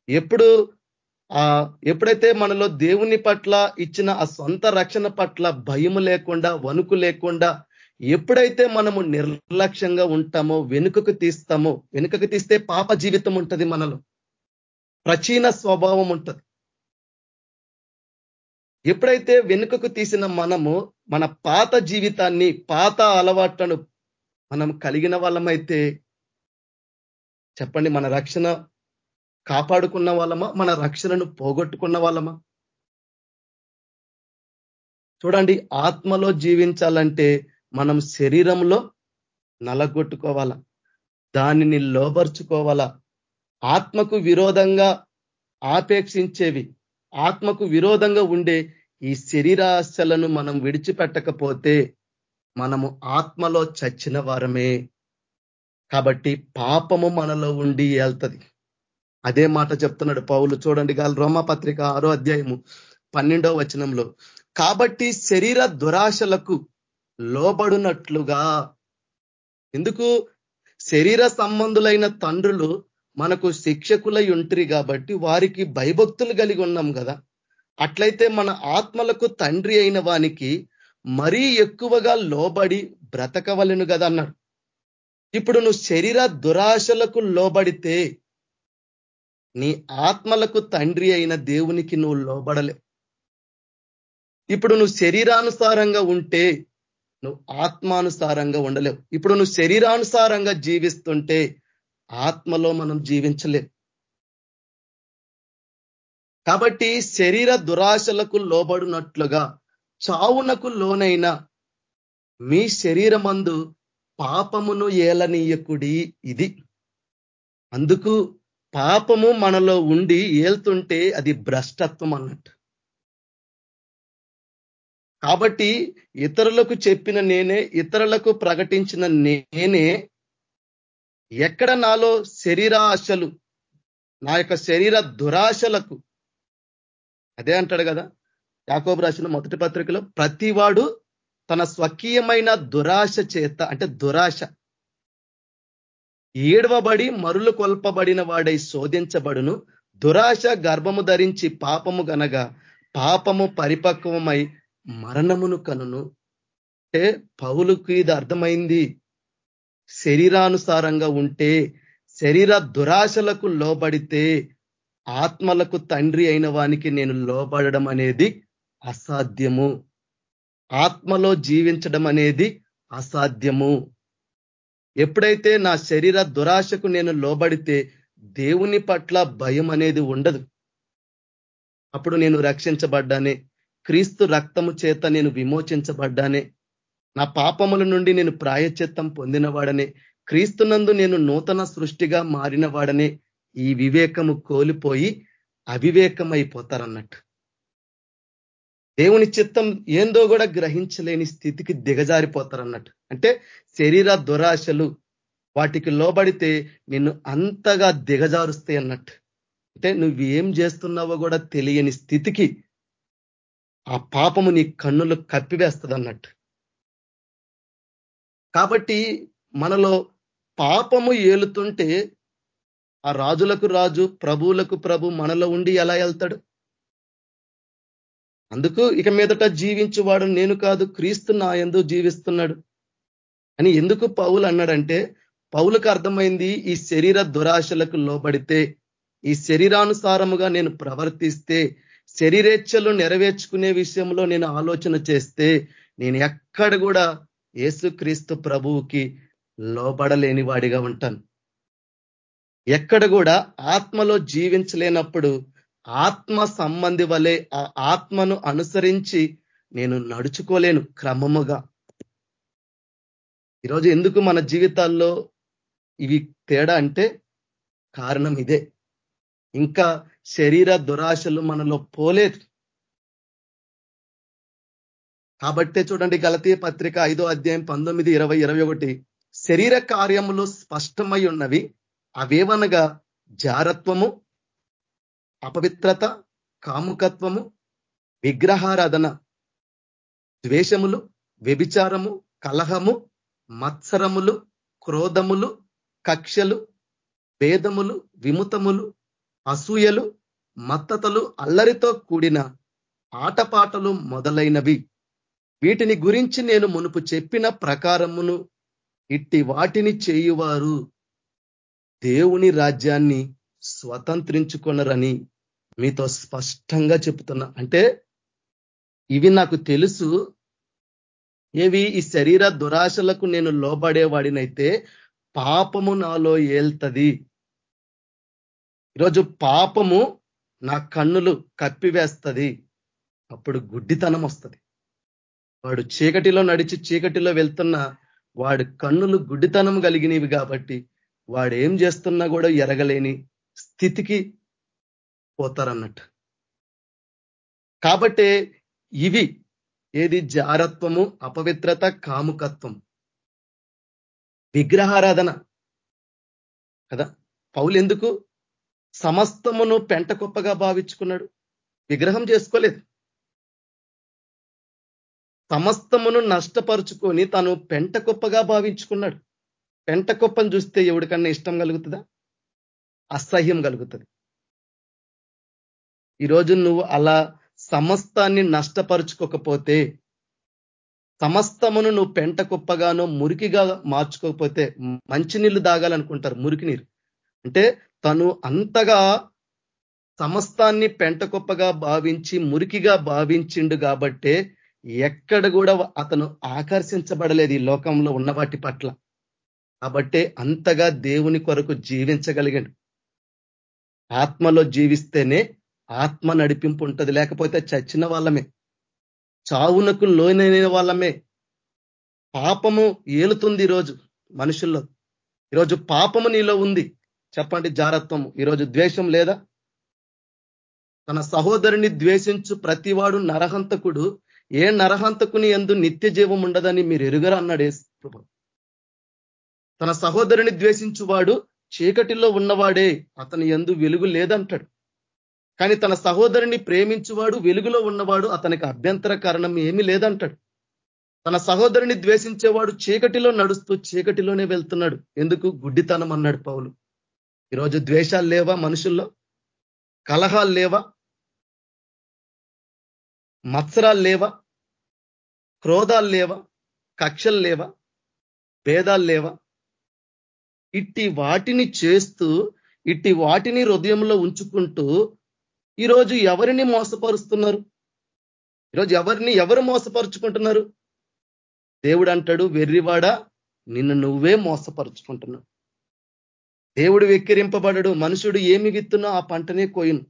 ఎప్పుడు ఆ ఎప్పుడైతే మనలో దేవుని పట్ల ఇచ్చిన ఆ సొంత రక్షణ పట్ల భయము లేకుండా వణుకు లేకుండా ఎప్పుడైతే మనము నిర్లక్ష్యంగా ఉంటామో వెనుకకు తీస్తామో వెనుకకు తీస్తే పాప జీవితం ఉంటుంది మనలో. ప్రచీన స్వభావం ఉంటుంది. ఎప్పుడైతే వెనుకకు తీసిన మనము మన పాత జీవితాన్ని పాత అలవాట్లను మనం కలిగిన వాళ్ళమైతే చెప్పండి మన రక్షణ కాపాడుకున్న వాళ్ళమా? మన రక్షణను పోగొట్టుకున్న వాళ్ళమా? చూడండి ఆత్మలో జీవించాలంటే మనం శరీరంలో నలగొట్టుకోవాలా? దానిని లోబర్చుకోవాలా? ఆత్మకు విరోధంగా ఆపేక్షించేవి ఆత్మకు విరోధంగా ఉండే ఈ శరీరాశలను మనం విడిచిపెట్టకపోతే మనము ఆత్మలో చచ్చిన వారమే. కాబట్టి పాపము మనలో ఉండి వెళ్తుంది అదే మాట చెప్తున్నాడు పౌలు. చూడండి గాలి రోమపత్రిక ఆరో అధ్యాయము పన్నెండో వచనంలో. కాబట్టి శరీర దురాశలకు లోబడునట్లుగా. ఎందుకు? శరీర సంబంధులైన తండ్రులు మనకు శిక్షకులై ఉంటరి కాబట్టి వారికి భయభక్తులు కలిగి ఉన్నాం కదా అట్లయితే మన ఆత్మలకు తండ్రి అయిన వానికి మరీ ఎక్కువగా లోబడి బ్రతకవలను కదా అన్నాడు ఇప్పుడు నువ్వు శరీర దురాశలకు లోబడితే నీ ఆత్మలకు తండ్రి అయిన దేవునికి నువ్వు లోబడలే. ఇప్పుడు నువ్వు శరీరానుసారంగా ఉంటే నువ్వు ఆత్మానుసారంగా ఉండలేవు. ఇప్పుడు నువ్వు శరీరానుసారంగా జీవిస్తుంటే ఆత్మలో మనం జీవించలేం. కాబట్టి శరీర దురాశలకు లోబడినట్లుగా చావునకు లోనైన మీ శరీరమందు పాపమును ఏలనీయకుడి ఇది. అందుకు పాపము మనలో ఉండి ఏల్తుంటే అది భ్రష్టత్వం అన్నట్టు. కాబట్టి ఇతరులకు చెప్పిన నేనే ఇతరులకు ప్రకటించిన నేనే ఎక్కడ నాలో శరీరాశలు నా యొక్క శరీర దురాశలకు అదే అంటాడు కదా యాకోబు రాసిన మొదటి పత్రికలో ప్రతివాడు తన స్వకీయమైన దురాశ చేత అంటే దురాశ ఏడవబడి మరులు కొల్పబడిన వాడై శోధించబడును దురాశ గర్భము ధరించి పాపము గనగా పాపము పరిపక్వమై మరణమును కనును. అంటే పౌలుకు ఇది అర్థమైంది. శరీరానుసారంగా ఉంటే శరీర దురాశలకు లోబడితే ఆత్మలకు తండ్రి అయిన వానికి నేను లోబడడం అనేది అసాధ్యము. ఆత్మలో జీవించడం అనేది అసాధ్యము. ఎప్పుడైతే నా శరీర దురాశకు నేను లోబడితే దేవుని పట్ల భయం అనేది ఉండదు. అప్పుడు నేను రక్షించబడ్డానే. క్రీస్తు రక్తము చేత నేను విమోచించబడ్డానే నా పాపముల నుండి నేను ప్రాయచిత్తం పొందినవాడనే క్రీస్తునందు నేను నూతన సృష్టిగా మారినవాడనే ఈ వివేకము కోల్పోయి అవివేకమైపోతారన్నట్టు. దేవుని చిత్తం ఏందో కూడా గ్రహించలేని స్థితికి దిగజారిపోతారన్నట్టు. అంటే శరీర దురాశలు వాటికి లోబడితే నిన్ను అంతగా దిగజారుస్తాయి అన్నట్టు అంటే నువ్వు ఏం చేస్తున్నావో కూడా తెలియని స్థితికి ఆ పాపము నీ కన్నులు కప్పివేస్తుంది అన్నట్టు కాబట్టి మనలో పాపము ఏలుతుంటే ఆ రాజులకు రాజు ప్రభువులకు ప్రభు మనలో ఉండి ఎలా వెళ్తాడు అందుకు ఇక మీదట జీవించువాడు నేను కాదు క్రీస్తు నా ఎందు జీవిస్తున్నాడు. అని ఎందుకు పౌలు అన్నాడంటే పౌలకు అర్థమైంది ఈ శరీర దురాశలకు లోబడితే ఈ శరీరానుసారముగా నేను ప్రవర్తిస్తే శరీరేచ్ఛలు నెరవేర్చుకునే విషయంలో నేను ఆలోచన చేస్తే నేను ఎక్కడ కూడా యేసుక్రీస్తు ప్రభువుకి లోబడలేని వాడిగా ఉంటాను. ఎక్కడ కూడా ఆత్మలో జీవించలేనప్పుడు ఆత్మ సంబంధి వలె ఆ ఆత్మను అనుసరించి నేను నడుచుకోలేను క్రమముగా. ఈరోజు ఎందుకు మన జీవితాల్లో ఇవి తేడా అంటే కారణం ఇదే. ఇంకా శరీర దురాశలు మనలో పోలేదు. కాబట్టే చూడండి గలతీయ పత్రిక ఐదో అధ్యాయం పంతొమ్మిది ఇరవై ఇరవై ఒకటి. శరీర కార్యములు స్పష్టమై ఉన్నవి అవేవనగా? జారత్వము అపవిత్రత కాముకత్వము విగ్రహారాధన ద్వేషములు వ్యభిచారము కలహము మత్సరములు క్రోధములు కక్షలు భేదములు విముతములు అసూయలు మత్తతలు అల్లరితో కూడిన ఆటపాటలు మొదలైనవి. వీటిని గురించి నేను మునుపు చెప్పిన ప్రకారమును ఇట్టి వాటిని చేయువారు. దేవుని రాజ్యాన్ని స్వతంత్రించుకొనరని మీతో స్పష్టంగా చెప్తున్నా అంటే ఇవి నాకు తెలుసు. ఏవి? ఈ శరీర దురాశలకు నేను లోబడేవాడినైతే పాపము నాలో ఏల్తది. ఈరోజు పాపము నా కన్నులు కప్పివేస్తుంది. అప్పుడు గుడ్డితనం వస్తుంది. వాడు చీకటిలో నడిచి చీకటిలో వెళ్తున్న వాడి కన్నులు గుడ్డితనం కలిగినవి కాబట్టి వాడు ఏం చేస్తున్నా కూడా ఎరగలేని స్థితికి పోతారన్నట్టు. కాబట్టే ఇవి ఏది జారత్వము అపవిత్రత కాముకత్వం. విగ్రహారాధన. కదా? పౌలు ఎందుకు సమస్తమును పెంట కుప్పగా భావించుకున్నాడు. విగ్రహం చేసుకోలేదు. సమస్తమును నష్టపరుచుకొని తను పెంట కుప్పగా భావించుకున్నాడు. పెంట కుప్పను చూస్తే ఎవడికన్నా ఇష్టం కలుగుతుందా? అసహ్యం కలుగుతుంది. ఈరోజు నువ్వు అలా సమస్తాన్ని నష్టపరుచుకోకపోతే సమస్తమును నువ్వు పెంట కుప్పగానో మురికిగా మార్చుకోకపోతే మంచినీళ్ళు తాగాలనుకుంటారు మురికి నీరు అంటే తను అంతగా సమస్తాన్ని పెంట కుప్పగా భావించి మురికిగా భావించిండు కాబట్టే ఎక్కడ కూడా అతను ఆకర్షించబడలేదు ఈ లోకంలో ఉన్న వాటి పట్ల. కాబట్టే అంతగా దేవుని కొరకు జీవించగలిగాడు. ఆత్మలో జీవిస్తేనే ఆత్మ నడిపింపు ఉంటుంది. లేకపోతే చచ్చిన వాళ్ళమే చావునకు లోనైన వాళ్ళమే. పాపము ఏలుతుంది ఈరోజు మనుషుల్లో. ఈరోజు పాపము నీలో ఉంది. చెప్పండి జారత్వం. ఈరోజు ద్వేషం లేదా? తన సహోదరుని ద్వేషించు ప్రతివాడు నరహంతకుడు. ఏ నరహంతకుని ఎందు నిత్య జీవం ఉండదని మీరు ఎరుగరు? అన్నాడు తన సహోదరుని ద్వేషించువాడు చీకటిలో ఉన్నవాడే అతని ఎందు వెలుగు లేదంటాడు. కానీ తన సహోదరుని ప్రేమించువాడు వెలుగులో ఉన్నవాడు అతనికి అభ్యంతర కారణం ఏమీ లేదంటాడు. తన సహోదరుని ద్వేషించేవాడు చీకటిలో నడుస్తూ చీకటిలోనే వెళ్తున్నాడు. ఎందుకు? గుడ్డితనం అన్నాడు పౌలు. ఈరోజు ద్వేషాలు లేవా మనుషుల్లో? కలహాలు లేవా? మత్సరాలు లేవా? క్రోధాలు లేవా? కక్షలు లేవా? భేదాలు లేవా? ఇట్టి వాటిని చేస్తూ ఇట్టి వాటిని హృదయంలో ఉంచుకుంటూ ఈరోజు ఎవరిని మోసపరుస్తున్నారు? ఈరోజు ఎవరిని ఎవరు మోసపరుచుకుంటున్నారు? దేవుడు అంటాడు వెర్రివాడ నిన్ను నువ్వే మోసపరుచుకుంటున్నావు. దేవుడు వెక్కిరింపబడడు మనుషుడు ఏమి విత్తున్నా ఆ పంటనే కోయిను.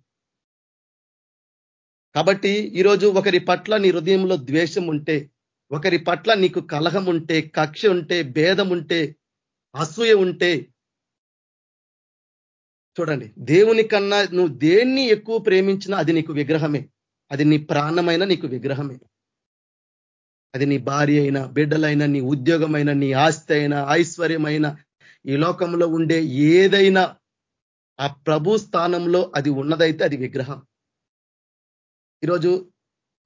కాబట్టి ఈరోజు ఒకరి పట్ల నీ హృదయంలో ద్వేషం ఉంటే ఒకరి పట్ల నీకు కలహం ఉంటే కక్ష ఉంటే భేదం ఉంటే అసూయ ఉంటే చూడండి దేవుని కన్నా నువ్వు దేన్ని ఎక్కువ ప్రేమించినా అది నీకు విగ్రహమే. అది నీ ప్రాణమైన నీకు విగ్రహమే. అది నీ భార్య అయినా బిడ్డలైనా నీ ఉద్యోగమైన నీ ఆస్తి అయినా ఐశ్వర్యమైన ఈ లోకంలో ఉండే ఏదైనా ఆ ప్రభు స్థానంలో అది ఉన్నదైతే అది విగ్రహం. ఈరోజు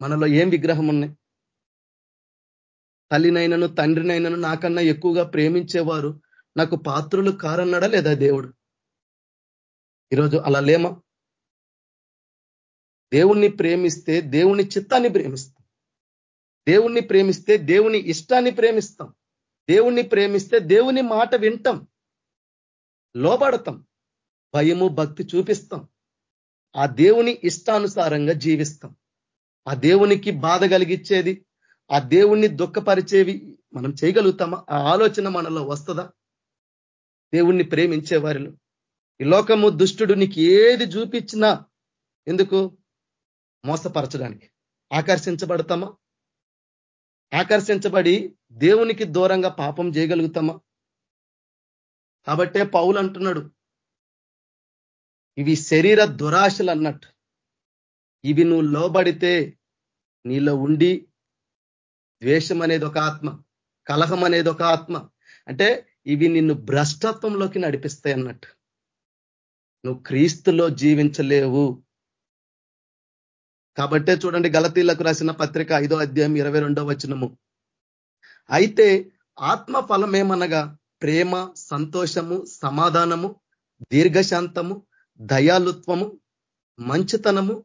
మనలో ఏం విగ్రహం ఉన్నాయి? తల్లినైనను తండ్రినైనను నాకన్నా ఎక్కువగా ప్రేమించేవారు నాకు పాత్రులు కారన్నాడా లేదా దేవుడు? ఈరోజు అలా లేమా? దేవుణ్ణి ప్రేమిస్తే దేవుని చిత్తాన్ని ప్రేమిస్తాం. దేవుణ్ణి ప్రేమిస్తే దేవుని ఇష్టాన్ని ప్రేమిస్తాం. దేవుణ్ణి ప్రేమిస్తే దేవుని మాట వింటాం. లోబడతాం. భయము భక్తి చూపిస్తాం. ఆ దేవుని ఇష్టానుసారంగా జీవిస్తాం. ఆ దేవునికి బాధ కలిగించేది ఆ దేవుణ్ణి దుఃఖపరిచేవి మనం చేయగలుగుతామా? ఆ ఆలోచన మనలో వస్తుందా? దేవుణ్ణి ప్రేమించే వారిలో. ఈ లోకము దుష్టుడు నీకు ఏది చూపించినా ఎందుకు? మోసపరచడానికి. ఆకర్షించబడతామా? ఆకర్షించబడి దేవునికి దూరంగా పాపం చేయగలుగుతామా? కాబట్టే పౌలు అంటున్నాడు ఇవి శరీర దురాశలు అన్నట్టు ఇవి నువ్వు లోబడితే నీలో ఉండి ద్వేషం అనేది ఒక ఆత్మ కలహం అనేది ఒక ఆత్మ. అంటే ఇవి నిన్ను భ్రష్టత్వంలోకి నడిపిస్తాయి అన్నట్టు. నువ్వు క్రీస్తులో జీవించలేవు. కాబట్టే చూడండి గలతీలకు రాసిన పత్రిక ఐదో అధ్యాయం ఇరవై రెండో వచనము. అయితే ఆత్మ ఫలం ఏమనగా ప్రేమ సంతోషము సమాధానము దీర్ఘశాంతము దయాలుత్వము మంచితనము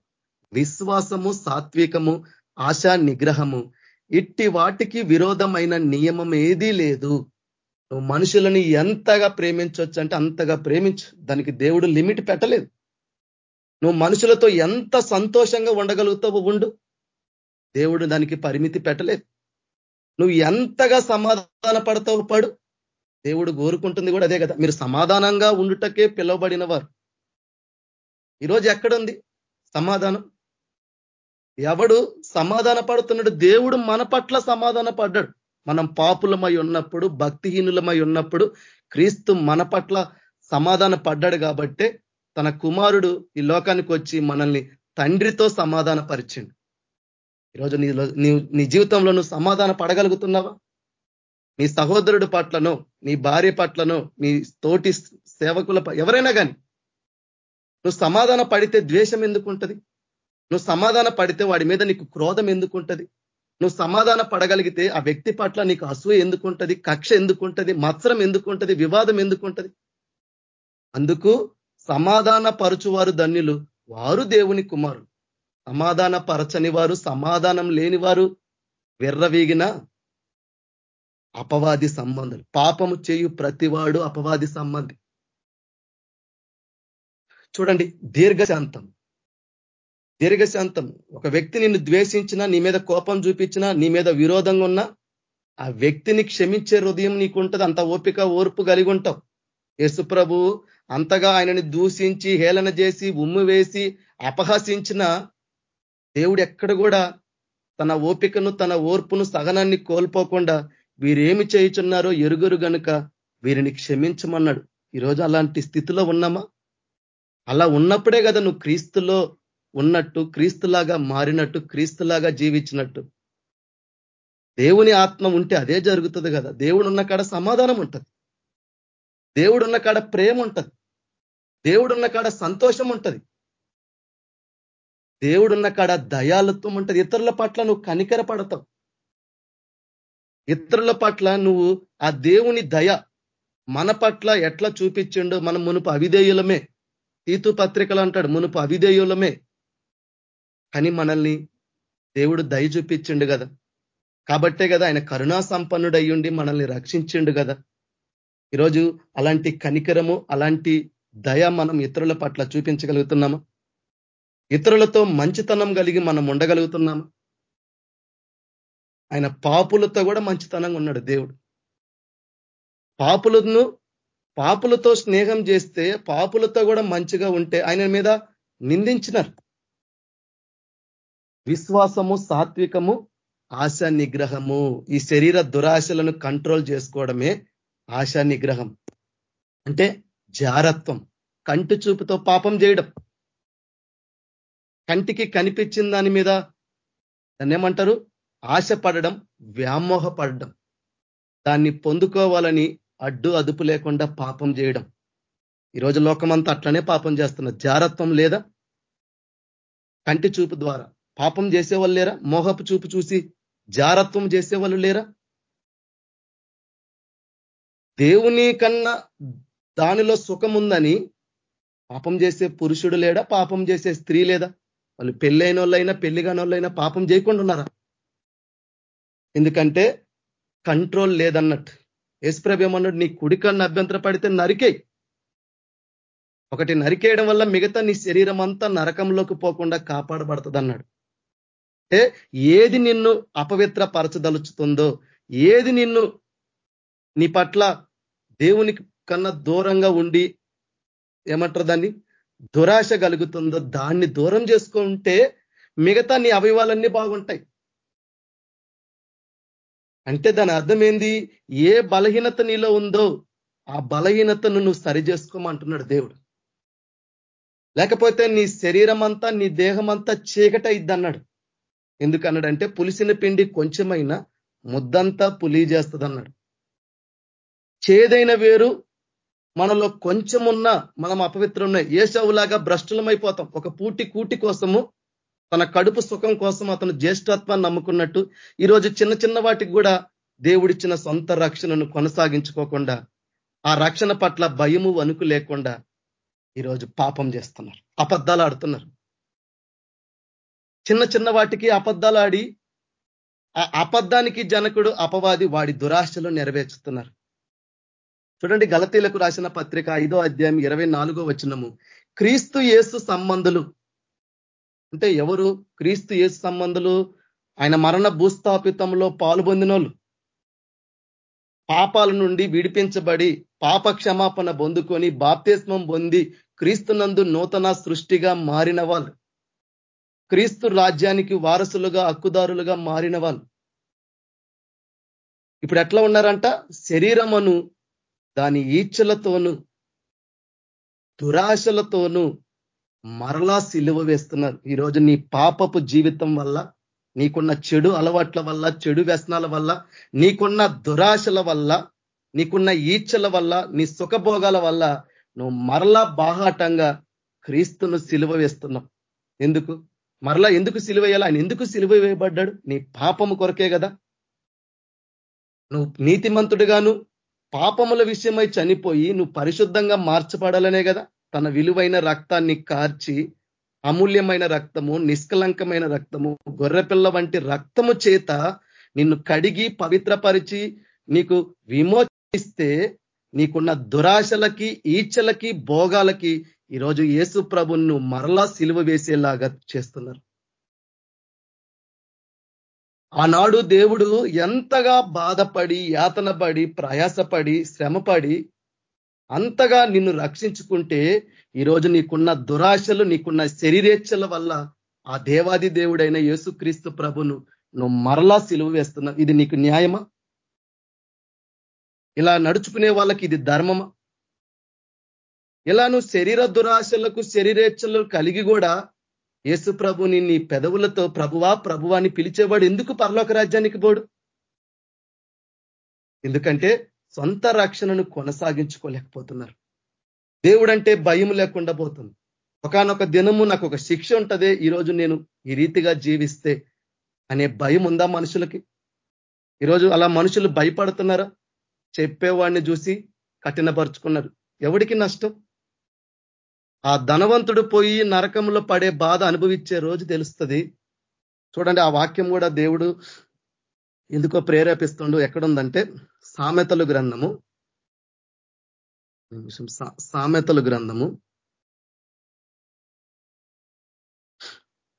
విశ్వాసము సాత్వికము ఆశా నిగ్రహము. ఇట్టి వాటికి విరోధమైన నియమం ఏదీ లేదు. నువ్వు మనుషులని ఎంతగా ప్రేమించవచ్చు అంటే అంతగా ప్రేమించు. దానికి దేవుడు లిమిట్ పెట్టలేదు. నువ్వు మనుషులతో ఎంత సంతోషంగా ఉండగలుగుతావో ఉండు. దేవుడు దానికి పరిమితి పెట్టలేదు. నువ్వు ఎంతగా సమాధాన పడతావు పడు. దేవుడు కోరుకుంటుంది కూడా అదే కదా. మీరు సమాధానంగా ఉండుటకే పిలువబడిన వారు ఈరోజు ఎక్కడుంది సమాధానం? ఎవడు సమాధాన పడుతున్నాడు దేవుడు మన పట్ల సమాధాన పడ్డాడు మనం పాపులమై ఉన్నప్పుడు భక్తిహీనులమై ఉన్నప్పుడు క్రీస్తు మన పట్ల సమాధాన పడ్డాడు కాబట్టే తన కుమారుడు ఈ లోకానికి వచ్చి మనల్ని తండ్రితో సమాధాన పరిచిండు ఈరోజు నీ నీ జీవితంలో నువ్వు సమాధాన పడగలుగుతున్నావా నీ సహోదరుడు పట్లను నీ భార్య పట్లను నీ తోటి సేవకుల ఎవరైనా కానీ నువ్వు సమాధాన పడితే ద్వేషం ఎందుకుంటది? నువ్వు సమాధాన పడితే వాడి మీద నీకు క్రోధం ఎందుకుంటది? నువ్వు సమాధాన పడగలిగితే ఆ వ్యక్తి పట్ల నీకు అసూయ ఎందుకుంటది? కక్ష ఎందుకుంటది? మత్సరం ఎందుకుంటది? వివాదం ఎందుకుంటది? అందుకు సమాధాన పరచువారు ధన్యులు వారు దేవుని కుమారు సమాధాన పరచని వారు సమాధానం లేని వారు వెర్రవీగిన అపవాది సంబంధం పాపము చేయు ప్రతివాడు అపవాది సంబంధి. చూడండి దీర్ఘశాంతం. దీర్ఘశాంతం. ఒక వ్యక్తి నిన్ను ద్వేషించినా నీ మీద కోపం చూపించినా నీ మీద విరోధంగా ఉన్నా ఆ వ్యక్తిని క్షమించే హృదయం నీకుంటది. అంత ఓపిక ఓర్పు కలిగి ఉంటావు. యేసుప్రభు అంతగా ఆయనని దూషించి హేళన చేసి ఉమ్ము వేసి అపహసించిన దేవుడు ఎక్కడ కూడా తన ఓపికను తన ఓర్పును సహనాన్ని కోల్పోకుండా వీరేమి చేయుచున్నారో ఎరుగురు గనుక వీరిని క్షమించమన్నాడు. ఈరోజు అలాంటి స్థితిలో ఉన్నామా? అలా ఉన్నప్పుడే కదా నువ్వు క్రీస్తులో ఉన్నట్టు క్రీస్తులాగా మారినట్టు క్రీస్తులాగా జీవించినట్టు. దేవుని ఆత్మ ఉంటే అదే జరుగుతుంది కదా. దేవుడు ఉన్న కాడ సమాధానం ఉంటుంది. దేవుడున్న కాడ ప్రేమ ఉంటుంది. దేవుడున్న కాడ సంతోషం ఉంటుంది. దేవుడున్న కాడ దయాలత్వం ఉంటుంది. ఇతరుల పట్ల నువ్వు కనికర పడతావు. ఇతరుల పట్ల నువ్వు ఆ దేవుని దయ మన పట్ల ఎట్లా చూపించిండో మనం మునుపు అవిధేయులమే. తీతు పత్రికలు అంటాడు మునుపు అవిధేయులమే. కానీ మనల్ని దేవుడు దయ చూపించిండు కదా. కాబట్టే కదా ఆయన కరుణా సంపన్నుడు అయ్యుండి మనల్ని రక్షించిండు కదా. ఈరోజు అలాంటి కనికరము అలాంటి దయ మనం ఇతరుల పట్ల చూపించగలుగుతున్నామా? ఇతరులతో మంచితనం కలిగి మనం ఉండగలుగుతున్నామా? ఆయన పాపులతో కూడా మంచితనంగా ఉన్నాడు దేవుడు. పాపులను పాపులతో స్నేహం చేస్తే పాపులతో కూడా మంచిగా ఉంటే ఆయన మీద నిందించినారు. విశ్వాసము సాత్వికము ఆశ నిగ్రహము ఈ శరీర దురాశలను కంట్రోల్ చేసుకోవడమే ఆశా నిగ్రహం అంటే జారత్వం కంటి చూపుతో పాపం చేయడం. కంటికి కనిపించిన దాని మీద దాన్ని ఏమంటారు? ఆశపడడం వ్యామోహపడడం దాన్ని పొందుకోవాలని అడ్డు అదుపు లేకుండా పాపం చేయడం. ఈరోజు లోకమంతా అట్లనే పాపం చేస్తున్నారు జారత్వం లేదా? కంటి చూపు ద్వారా పాపం చేసేవాళ్ళు లేరా? మోహపు చూపు చూసి జారత్వం చేసేవాళ్ళు లేరా? దేవుని కన్నా దానిలో సుఖం ఉందని పాపం చేసే పురుషుడు లేడా? పాపం చేసే స్త్రీ లేదా? వాళ్ళు పెళ్ళైన వాళ్ళైనా పెళ్ళి కాని వాళ్ళైనా పాపం చేయకుండా ఉన్నారా? ఎందుకంటే కంట్రోల్ లేదన్నట్టు. యేసుప్రభ్యమన్నాడు నీ కుడికన్ను అభ్యంతర పడితే నరికేయి. ఒకటి నరికేయడం వల్ల మిగతా నీ శరీరం అంతా నరకంలోకి పోకుండా కాపాడబడుతుంది అన్నాడు అంటే ఏది నిన్ను అపవిత్ర పరచదలుచుతుందో ఏది నిన్ను నీ పట్ల దేవుని కన్నా దూరంగా ఉండి ఏమంటారు దాన్ని? దురాశ కలుగుతుందో దాన్ని దూరం చేసుకుంటే మిగతా నీ అవయవాలన్నీ బాగుంటాయి. అంటే దాని అర్థం ఏంది ఏ బలహీనత నీలో ఉందో ఆ బలహీనతను నువ్వు సరి చేసుకోమంటున్నాడు దేవుడు. లేకపోతే నీ శరీరం అంతా నీ దేహం అంతా చీకట ఇద్దన్నాడు ఎందుకన్నాడంటే పులిసిన పిండి కొంచెమైనా ముద్దంతా పులి చేస్తుంది అన్నాడు చేదైన వేరు మనలో కొంచెమున్నా మనం అపవిత్రంలో ఏసవులాగా భ్రష్టులమైపోతాం. ఒక పూటి కూటి కోసము తన కడుపు సుఖం కోసం అతను జ్యేష్ఠత్వాన్ని నమ్ముకున్నట్టు ఈరోజు చిన్న చిన్న వాటికి కూడా దేవుడిచ్చిన సొంత రక్షణను కొనసాగించుకోకుండా ఆ రక్షణ పట్ల భయము వణుకు లేకుండా ఈరోజు పాపం చేస్తున్నారు. అబద్ధాలు ఆడుతున్నారు. చిన్న చిన్న వాటికి అబద్ధాలు ఆడి ఆ అబద్ధానికి జనకుడు అపవాది వాడి దురాశలు నెరవేర్చుతున్నారు. చూడండి గలతీలకు రాసిన పత్రిక ఐదో అధ్యాయం ఇరవై నాలుగో వచనము. క్రీస్తు యేసు సంబంధులు అంటే ఎవరు? క్రీస్తు యేసు సంబంధులు ఆయన మరణ భూస్థాపితంలో పాల్పొందినోళ్ళు. పాపాల నుండి విడిపించబడి పాప క్షమాపణ పొందుకొని బాప్తిస్మం పొంది క్రీస్తునందు నూతన సృష్టిగా మారిన వాళ్ళు. క్రీస్తు రాజ్యానికి వారసులుగా హక్కుదారులుగా మారిన వాళ్ళు. ఇప్పుడు ఎట్లా ఉన్నారంట? శరీరమును దాని ఈచ్ఛలతోనూ దురాశలతోనూ మరలా సిలువ వేస్తున్నారు. ఈరోజు నీ పాపపు జీవితం వల్ల నీకున్న చెడు అలవాట్ల వల్ల చెడు వ్యసనాల వల్ల నీకున్న దురాశల వల్ల నీకున్న ఈచ్ఛల వల్ల నీ సుఖభోగాల వల్ల నువ్వు మరలా బాహాటంగా క్రీస్తును సిలువ వేస్తున్నావు. ఎందుకు? మరలా ఎందుకు సిలువ వేయాలి? ఆయన ఎందుకు సిలువ వేయబడ్డాడు? నీ పాపము కొరకే కదా. నువ్వు నీతిమంతుడుగాను పాపముల విషయమై చనిపోయి నువ్వు పరిశుద్ధంగా మార్చబడాలనే కదా. తన విలువైన రక్తాన్ని కార్చి అమూల్యమైన రక్తము నిష్కలంకమైన రక్తము గొర్రెపిల్ల వంటి రక్తము చేత నిన్ను కడిగి పవిత్రపరిచి నీకు విమోచిస్తే నీకున్న దురాశలకి ఈచ్ఛలకి భోగాలకి ఈరోజు యేసు ప్రభును మరలా సిలువ వేసేలాగా చేస్తున్నారు. ఆనాడు దేవుడు ఎంతగా బాధపడి యాతనపడి ప్రయాసపడి శ్రమపడి అంతగా నిన్ను రక్షించుకుంటే ఈరోజు నీకున్న దురాశలు నీకున్న శరీరేచ్ఛల వల్ల ఆ దేవాది దేవుడైన యేసుక్రీస్తు ప్రభును నువ్వు మరలా సిలువ వేస్తున్నావు. ఇది నీకు న్యాయమా? ఇలా నడుచుకునే వాళ్ళకి ఇది ధర్మమా? ఇలా నువ్వు శరీర దురాశలకు శరీరేచ్ఛలు కలిగి కూడా యేసు ప్రభుని నీ పెదవులతో ప్రభువా ప్రభువాని పిలిచేవాడు ఎందుకు పరలోక రాజ్యానికి పోడు? ఎందుకంటే సొంత రక్షణను కొనసాగించుకోలేకపోతున్నారు. దేవుడంటే భయం లేకుండా పోతుంది. ఒకనొక దినము నాకు ఒక శిక్ష ఉంటదే ఈరోజు నేను ఈ రీతిగా జీవిస్తే అనే భయం ఉందా మనుషులకి? ఈరోజు అలా మనుషులు భయపడుతున్నారా? చెప్పేవాడిని చూసి కఠినపరుచుకున్నారు. ఎవడికి నష్టం? ఆ ధనవంతుడు పోయి నరకంలో పడే బాధ అనుభవించే రోజు తెలుస్తుంది. చూడండి ఆ వాక్యం కూడా దేవుడు ఎందుకో ప్రేరేపిస్తుండు ఎక్కడుందంటే సామెతలు గ్రంథము. సామెతలు గ్రంథము.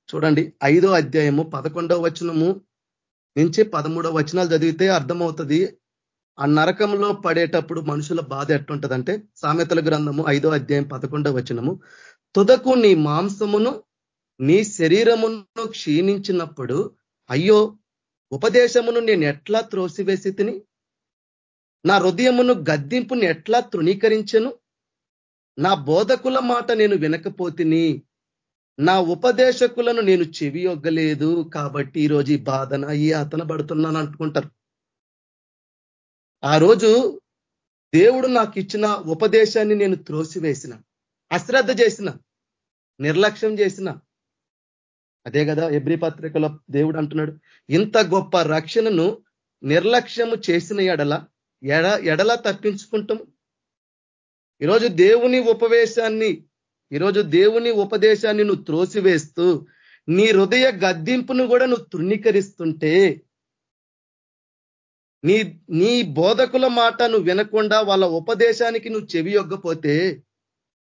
చూడండి ఐదో అధ్యాయము పదకొండవ వచనము నుంచి పదమూడవ వచనాలు చదివితే అర్థమవుతుంది. ఆ నరకంలో పడేటప్పుడు మనుషుల బాధ ఎట్లుంటదంటే సామెతల గ్రంథము ఐదో అధ్యాయం పదకొండవ వచనము తుదకు నీ మాంసమును నీ శరీరమును క్షీణించినప్పుడు అయ్యో ఉపదేశమును నేను ఎట్లా త్రోసివేసి తిని నా హృదయమును గద్దింపుని ఎట్లా తృణీకరించను? నా బోధకుల మాట నేను వినకపోతిని. నా ఉపదేశకులను నేను చెవి ఒగ్గలేదు కాబట్టి ఈరోజు ఈ బాధన ఈ అతన పడుతున్నాను అనుకుంటారు ఆ రోజు దేవుడు నాకు ఇచ్చిన ఉపదేశాన్ని నేను త్రోసివేసిన అశ్రద్ధ చేసిన నిర్లక్ష్యం చేసిన. అదే కదా ఎబ్రి పత్రికలో దేవుడు అంటున్నాడు ఇంత గొప్ప రక్షణను నిర్లక్ష్యము చేసిన ఎడల ఎడ ఎడల తప్పించుకుంటాం ఈరోజు దేవుని ఉపవేశాన్ని ఈరోజు దేవుని ఉపదేశాన్ని నువ్వు త్రోసివేస్తూ నీ హృదయ గద్దింపును కూడా నువ్వు తృణీకరిస్తుంటే నీ నీ బోధకుల మాట నువ్వు వినకుండా వాళ్ళ ఉపదేశానికి నువ్వు చెవి యొగ్గపోతే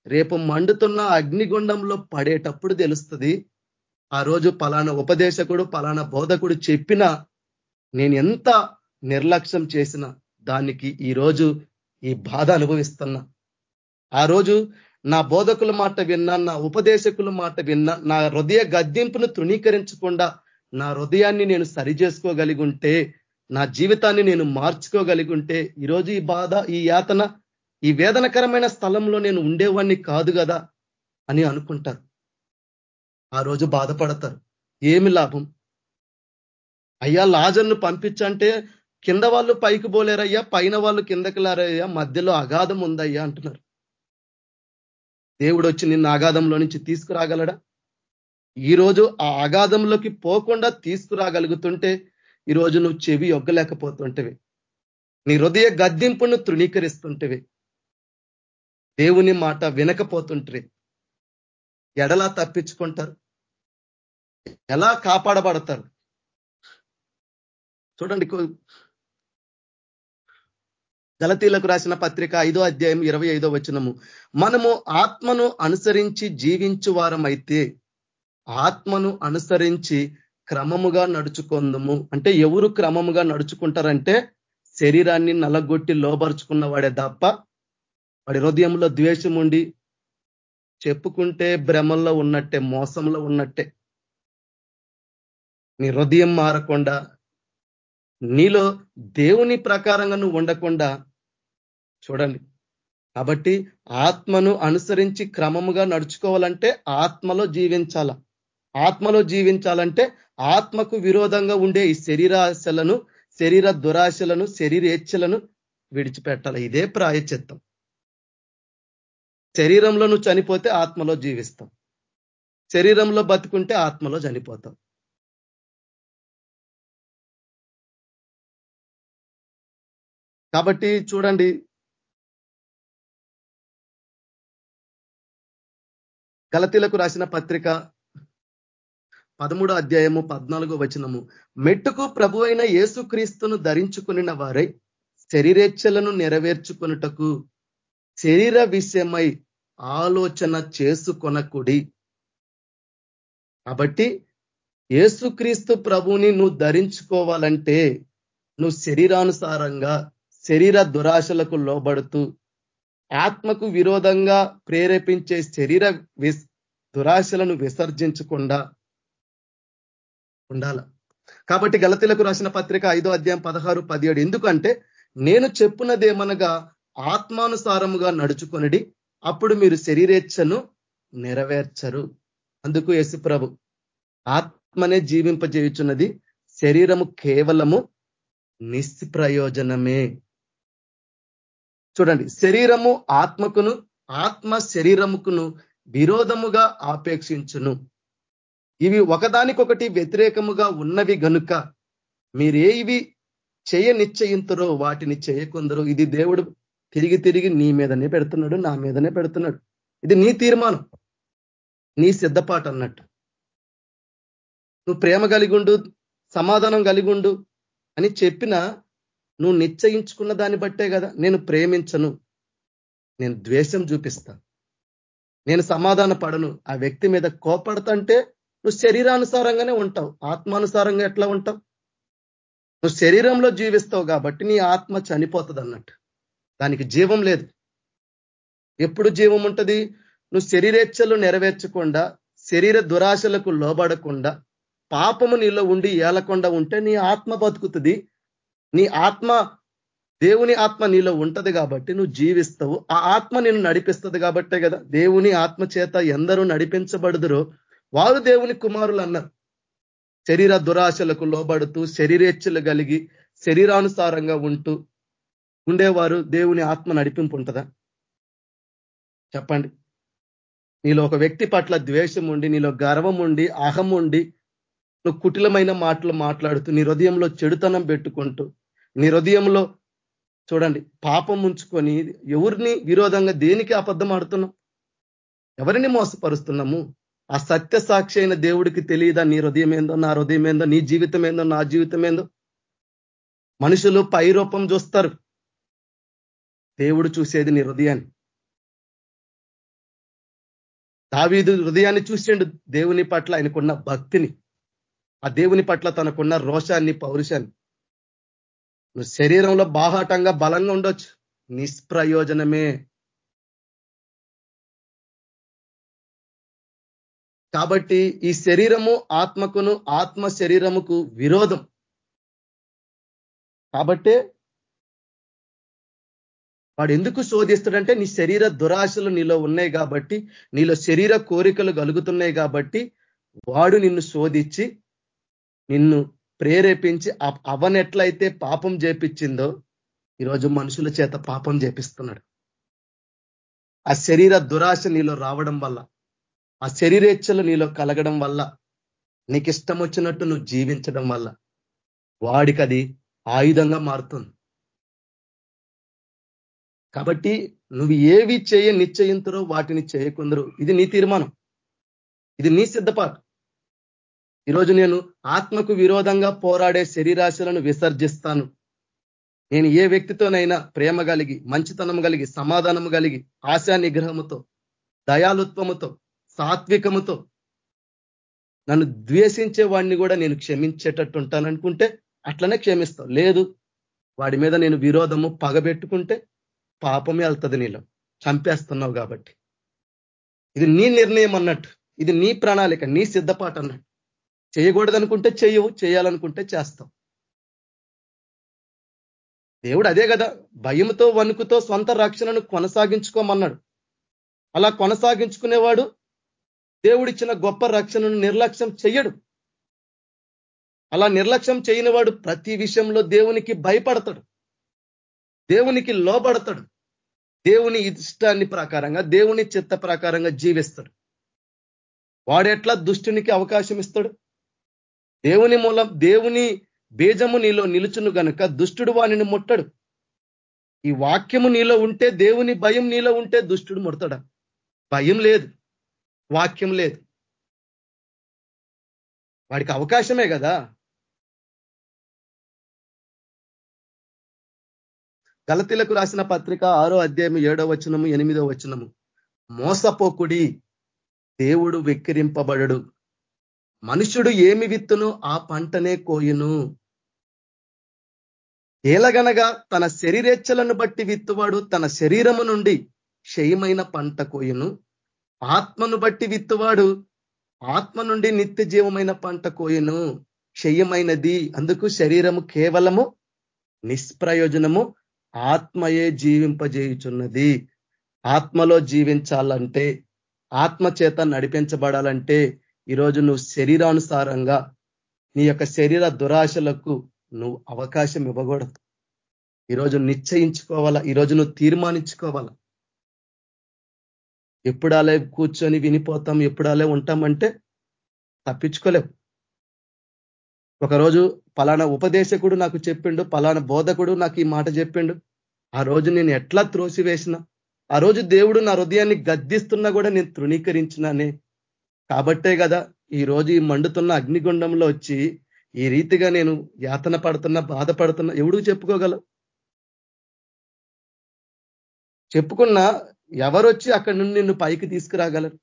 రేపు మండుతున్న అగ్నిగుండంలో పడేటప్పుడు తెలుస్తుంది ఆ రోజు పలానా ఉపదేశకుడు పలానా బోధకుడు చెప్పిన నేను ఎంత నిర్లక్ష్యం చేసిన దానికి ఈరోజు ఈ బాధ అనుభవిస్తున్నా. ఆ రోజు నా బోధకుల మాట విన్నా నా ఉపదేశకుల మాట విన్నా నా హృదయ గద్దింపును తృణీకరించకుండా నా హృదయాన్ని నేను సరి చేసుకోగలిగి ఉంటే నా జీవితాన్ని నేను మార్చుకోగలిగి ఉంటే ఈరోజు ఈ బాధ ఈ యాతన ఈ వేదనకరమైన స్థలంలో నేను ఉండేవాడిని కాదు కదా అని అనుకుంటారు. ఆ రోజు బాధపడతారు. ఏమి లాభం? అయ్యా లాజర్ను పంపించంటే కింద వాళ్ళు పైకి పోలేరయ్యా పైన వాళ్ళు కిందకి లారయ్యా మధ్యలో అగాధం ఉందయ్యా అంటున్నారు. దేవుడు వచ్చి నిన్న అగాధంలో నుంచి తీసుకురాగలడా? ఈరోజు ఆ అగాధంలోకి పోకుండా తీసుకురాగలుగుతుంటే ఈరోజు నువ్వు చెవి ఒగ్గలేకపోతుంటవి. నీ హృదయ గద్దింపును తృణీకరిస్తుంటవి. దేవుని మాట వినకపోతుంటే ఎడలా తప్పించుకుంటారు? ఎలా కాపాడబడతారు? చూడండి గలతీలకు రాసిన పత్రిక ఐదో అధ్యాయం ఇరవై ఐదో వచనము. మనము ఆత్మను అనుసరించి జీవించు వారమైతే ఆత్మను అనుసరించి క్రమముగా నడుచుకుందము. అంటే ఎవరు క్రమముగా నడుచుకుంటారంటే శరీరాన్ని నలగొట్టి లోపరుచుకున్న వాడే తప్ప వాడి హృదయంలో ద్వేషం ఉండి చెప్పుకుంటే భ్రమంలో ఉన్నట్టే మోసంలో ఉన్నట్టే. నీ హృదయం మారకుండా నీలో దేవుని ప్రకారంగా నువ్వు ఉండకుండా చూడండి. కాబట్టి ఆత్మను అనుసరించి క్రమముగా నడుచుకోవాలంటే ఆత్మలో జీవించాల. ఆత్మలో జీవించాలంటే ఆత్మకు విరోధంగా ఉండే ఈ శరీరాశలను శరీర దురాశలను శరీరేచ్ఛలను విడిచిపెట్టాలి. ఇదే ప్రాయచిత్తం శరీరంలో నువ్వు చనిపోతే ఆత్మలో జీవిస్తాం. శరీరంలో బతుకుంటే ఆత్మలో చనిపోతాం. కాబట్టి చూడండి గలతీలకు రాసిన పత్రిక పదమూడో అధ్యాయము పద్నాలుగో వచనము. మెట్టుకు ప్రభు అయిన యేసుక్రీస్తును ధరించుకుని వారై శరీరేచ్ఛలను నెరవేర్చుకున్నటకు శరీర విషయమై ఆలోచన చేసుకొనకుడి. కాబట్టి ఏసుక్రీస్తు ప్రభుని నువ్వు ధరించుకోవాలంటే నువ్వు శరీరానుసారంగా శరీర దురాశలకు లోబడుతూ ఆత్మకు విరోధంగా ప్రేరేపించే శరీర దురాశలను విసర్జించకుండా ఉండాల. కాబట్టి గలతీలకు రాసిన పత్రిక ఐదో అధ్యాయం పదహారు పదిహేడు ఎందుకంటే నేను చెప్పున్నదేమనగా ఆత్మానుసారముగా నడుచుకొనిడి అప్పుడు మీరు శరీరేచ్ఛను నెరవేర్చరు. అందుకు ప్రభు ఆత్మనే జీవింపజేయుచున్నది శరీరము కేవలము నిష్ప్రయోజనమే చూడండి శరీరము ఆత్మకును ఆత్మ శరీరముకును విరోధముగా ఆపేక్షించును. ఇవి ఒకదానికొకటి వ్యతిరేకముగా ఉన్నవి గనుక మీరే ఇవి చేయ నిశ్చయింతురో వాటిని చేయకుందరో ఇది దేవుడు తిరిగి తిరిగి నీ మీదనే పెడుతున్నాడు నా మీదనే పెడుతున్నాడు. ఇది నీ తీర్మానం నీ సిద్ధపాటు అన్నట్టు. నువ్వు ప్రేమ కలిగుండు సమాధానం కలిగుండు అని చెప్పిన నువ్వు నిశ్చయించుకున్న దాన్ని బట్టే కదా నేను ప్రేమించను. నేను ద్వేషం చూపిస్తా. నేను సమాధాన పడను. ఆ వ్యక్తి మీద కోపడతంటే నువ్వు శరీరానుసారంగానే ఉంటావు. ఆత్మానుసారంగా ఎట్లా ఉంటావు? నువ్వు శరీరంలో జీవిస్తావు కాబట్టి నీ ఆత్మ చనిపోతుంది అన్నట్టు దానికి జీవం లేదు. ఎప్పుడు జీవం ఉంటుంది? నువ్వు శరీరేచ్ఛలు నెరవేర్చకుండా శరీర దురాశలకు లోబడకుండా పాపము నీలో ఉండి ఏలకుండా ఉంటే నీ ఆత్మ బతుకుతుంది. నీ ఆత్మ దేవుని ఆత్మ నీలో ఉంటది కాబట్టి నువ్వు జీవిస్తావు. ఆ ఆత్మ నిన్ను నడిపిస్తుంది కాబట్టే కదా దేవుని ఆత్మ చేత ఎందరూ నడిపించబడుదురో వారు దేవుని కుమారులు అన్నారు. శరీర దురాశలకు లోబడుతూ శరీరేచ్ఛలు కలిగి శరీరానుసారంగా ఉంటూ ఉండేవారు దేవుని ఆత్మ నడిపింపు ఉంటుందా? చెప్పండి. నీలో ఒక వ్యక్తి పట్ల ద్వేషం ఉండి నీలో గర్వం ఉండి అహం ఉండి నువ్వు కుటిలమైన మాటలు మాట్లాడుతూ నీ హృదయంలో చెడుతనం పెట్టుకుంటూ నీ హృదయంలో చూడండి పాపం ఉంచుకొని ఎవరిని విరోధంగా దేనికి అబద్ధం ఆడుతున్నాం? ఎవరిని మోసపరుస్తున్నాము? ఆ సత్య సాక్షి అయిన దేవుడికి తెలియదా నీ హృదయం ఏందో నా హృదయం ఏందో నీ జీవితం ఏందో నా జీవితం ఏందో మనుషులు పై రూపం చూస్తారు. దేవుడు చూసేది నీ హృదయాన్ని. దావీదు హృదయాన్ని చూసిండు దేవుని పట్ల ఆయనకున్న భక్తిని. ఆ దేవుని పట్ల తనకున్న రోషాన్ని పౌరుషాన్ని. నువ్వు శరీరంలో బాహాటంగా బలంగా ఉండొచ్చు. నిష్ప్రయోజనమే. కాబట్టి ఈ శరీరము ఆత్మకును ఆత్మ శరీరముకు విరోధం. కాబట్టే వాడు ఎందుకు శోధిస్తాడంటే నీ శరీర దురాశలు నీలో ఉన్నాయి కాబట్టి నీలో శరీర కోరికలు కలుగుతున్నాయి కాబట్టి వాడు నిన్ను శోధించి నిన్ను ప్రేరేపించి అవనెట్లయితే పాపం చేపించిందో ఈరోజు మనుషుల చేత పాపం చేపిస్తున్నాడు. ఆ శరీర దురాశ నీలో రావడం వల్ల ఆ శరీరేచ్ఛలు నీలో కలగడం వల్ల నీకు ఇష్టం వచ్చినట్టు నువ్వు జీవించడం వల్ల వాడికి అది ఆయుధంగా మారుతుంది. కాబట్టి నువ్వు ఏవి చేయ నిశ్చయింతురో వాటిని చేయకుందరు ఇది నీ తీర్మానం. ఇది నీ సిద్ధపాటు. ఈరోజు నేను ఆత్మకు విరోధంగా పోరాడే శరీరాశలను విసర్జిస్తాను. నేను ఏ వ్యక్తితోనైనా ప్రేమ కలిగి మంచితనం కలిగి సమాధానం కలిగి ఆశా నిగ్రహముతో దయాలుత్వముతో సాత్వికముతో నన్ను ద్వేషించే వాడిని కూడా నేను క్షమించేటట్టు ఉంటాననుకుంటే అట్లనే క్షమిస్తావు. లేదు వాడి మీద నేను విరోధము పగబెట్టుకుంటే పాపమే వెళ్తుంది నీలో. చంపేస్తున్నావు కాబట్టి. ఇది నీ నిర్ణయం అన్నట్టు. ఇది నీ ప్రణాళిక నీ సిద్ధపాటు అన్నట్టు. చేయకూడదనుకుంటే చేయవు చేయాలనుకుంటే చేస్తావు దేవుడు అదే కదా భయంతో వణుకుతో సొంత రక్షణను కొనసాగించుకోమన్నాడు. అలా కొనసాగించుకునేవాడు దేవుడిచ్చిన గొప్ప రక్షణను నిర్లక్ష్యం చెయ్యడు. అలా నిర్లక్ష్యం చేయనివాడు ప్రతి విషయంలో దేవునికి భయపడతాడు. దేవునికి లోబడతాడు. దేవుని ఇష్టాన్ని ప్రకారంగా దేవుని చిత్త ప్రకారంగా జీవిస్తాడు. వాడెట్లా దుష్టునికి అవకాశం ఇస్తాడు? దేవుని మూలం దేవుని బీజము నీలో నిలుచును గనుక దుష్టుడు వాణిని ముట్టడు. ఈ వాక్యము నీలో ఉంటే దేవుని భయం నీలో ఉంటే దుష్టుడు ముడతాడా? భయం లేదు. వాక్యం లేదు. వాడికి అవకాశమే కదా? గలతీలకు రాసిన పత్రిక ఆరో అధ్యాయం ఏడో వచనము ఎనిమిదో వచనము. మోసపోకుడి దేవుడు వెక్కిరింపబడడు. మనుషుడు ఏమి విత్తును ఆ పంటనే కోయును. ఏలగనగా తన శరీరేచ్ఛలను బట్టి విత్తువాడు తన శరీరము నుండి క్షయమైన పంట కోయును. ఆత్మను బట్టి విత్తువాడు ఆత్మ నుండి నిత్య జీవమైన పంట కోయును. క్షయమైనది అందుకు శరీరము కేవలము నిష్ప్రయోజనము ఆత్మయే జీవింపజేయుచున్నది. ఆత్మలో జీవించాలంటే ఆత్మ చేత నడిపించబడాలంటే ఈరోజు నువ్వు శరీరానుసారంగా నీ యొక్క శరీర దురాశలకు నువ్వు అవకాశం ఇవ్వకూడదు. ఈరోజు నిశ్చయించుకోవాలా? ఈరోజు నువ్వు తీర్మానించుకోవాలా? ఎప్పుడాలే కూర్చొని వినిపోతాం ఎప్పుడాలే ఉంటామంటే తప్పించుకోలేవు ఒకరోజు పలానా ఉపదేశకుడు నాకు చెప్పిండు పలానా బోధకుడు నాకు ఈ మాట చెప్పిండు. ఆ రోజు నేను ఎట్లా త్రోసివేసిన? ఆ రోజు దేవుడు నా హృదయాన్ని గద్దిస్తున్నా కూడా నేను తృణీకరించినానే. కాబట్టే కదా ఈ రోజు ఈ మండుతున్న అగ్నిగుండంలో వచ్చి ఈ రీతిగా నేను యాతన పడుతున్నా బాధపడుతున్నా ఎవడు చెప్పుకోగల? చెప్పుకున్నా ఎవరొచ్చి అక్కడి నుండి నిన్ను పైకి తీసుకురాగలరు?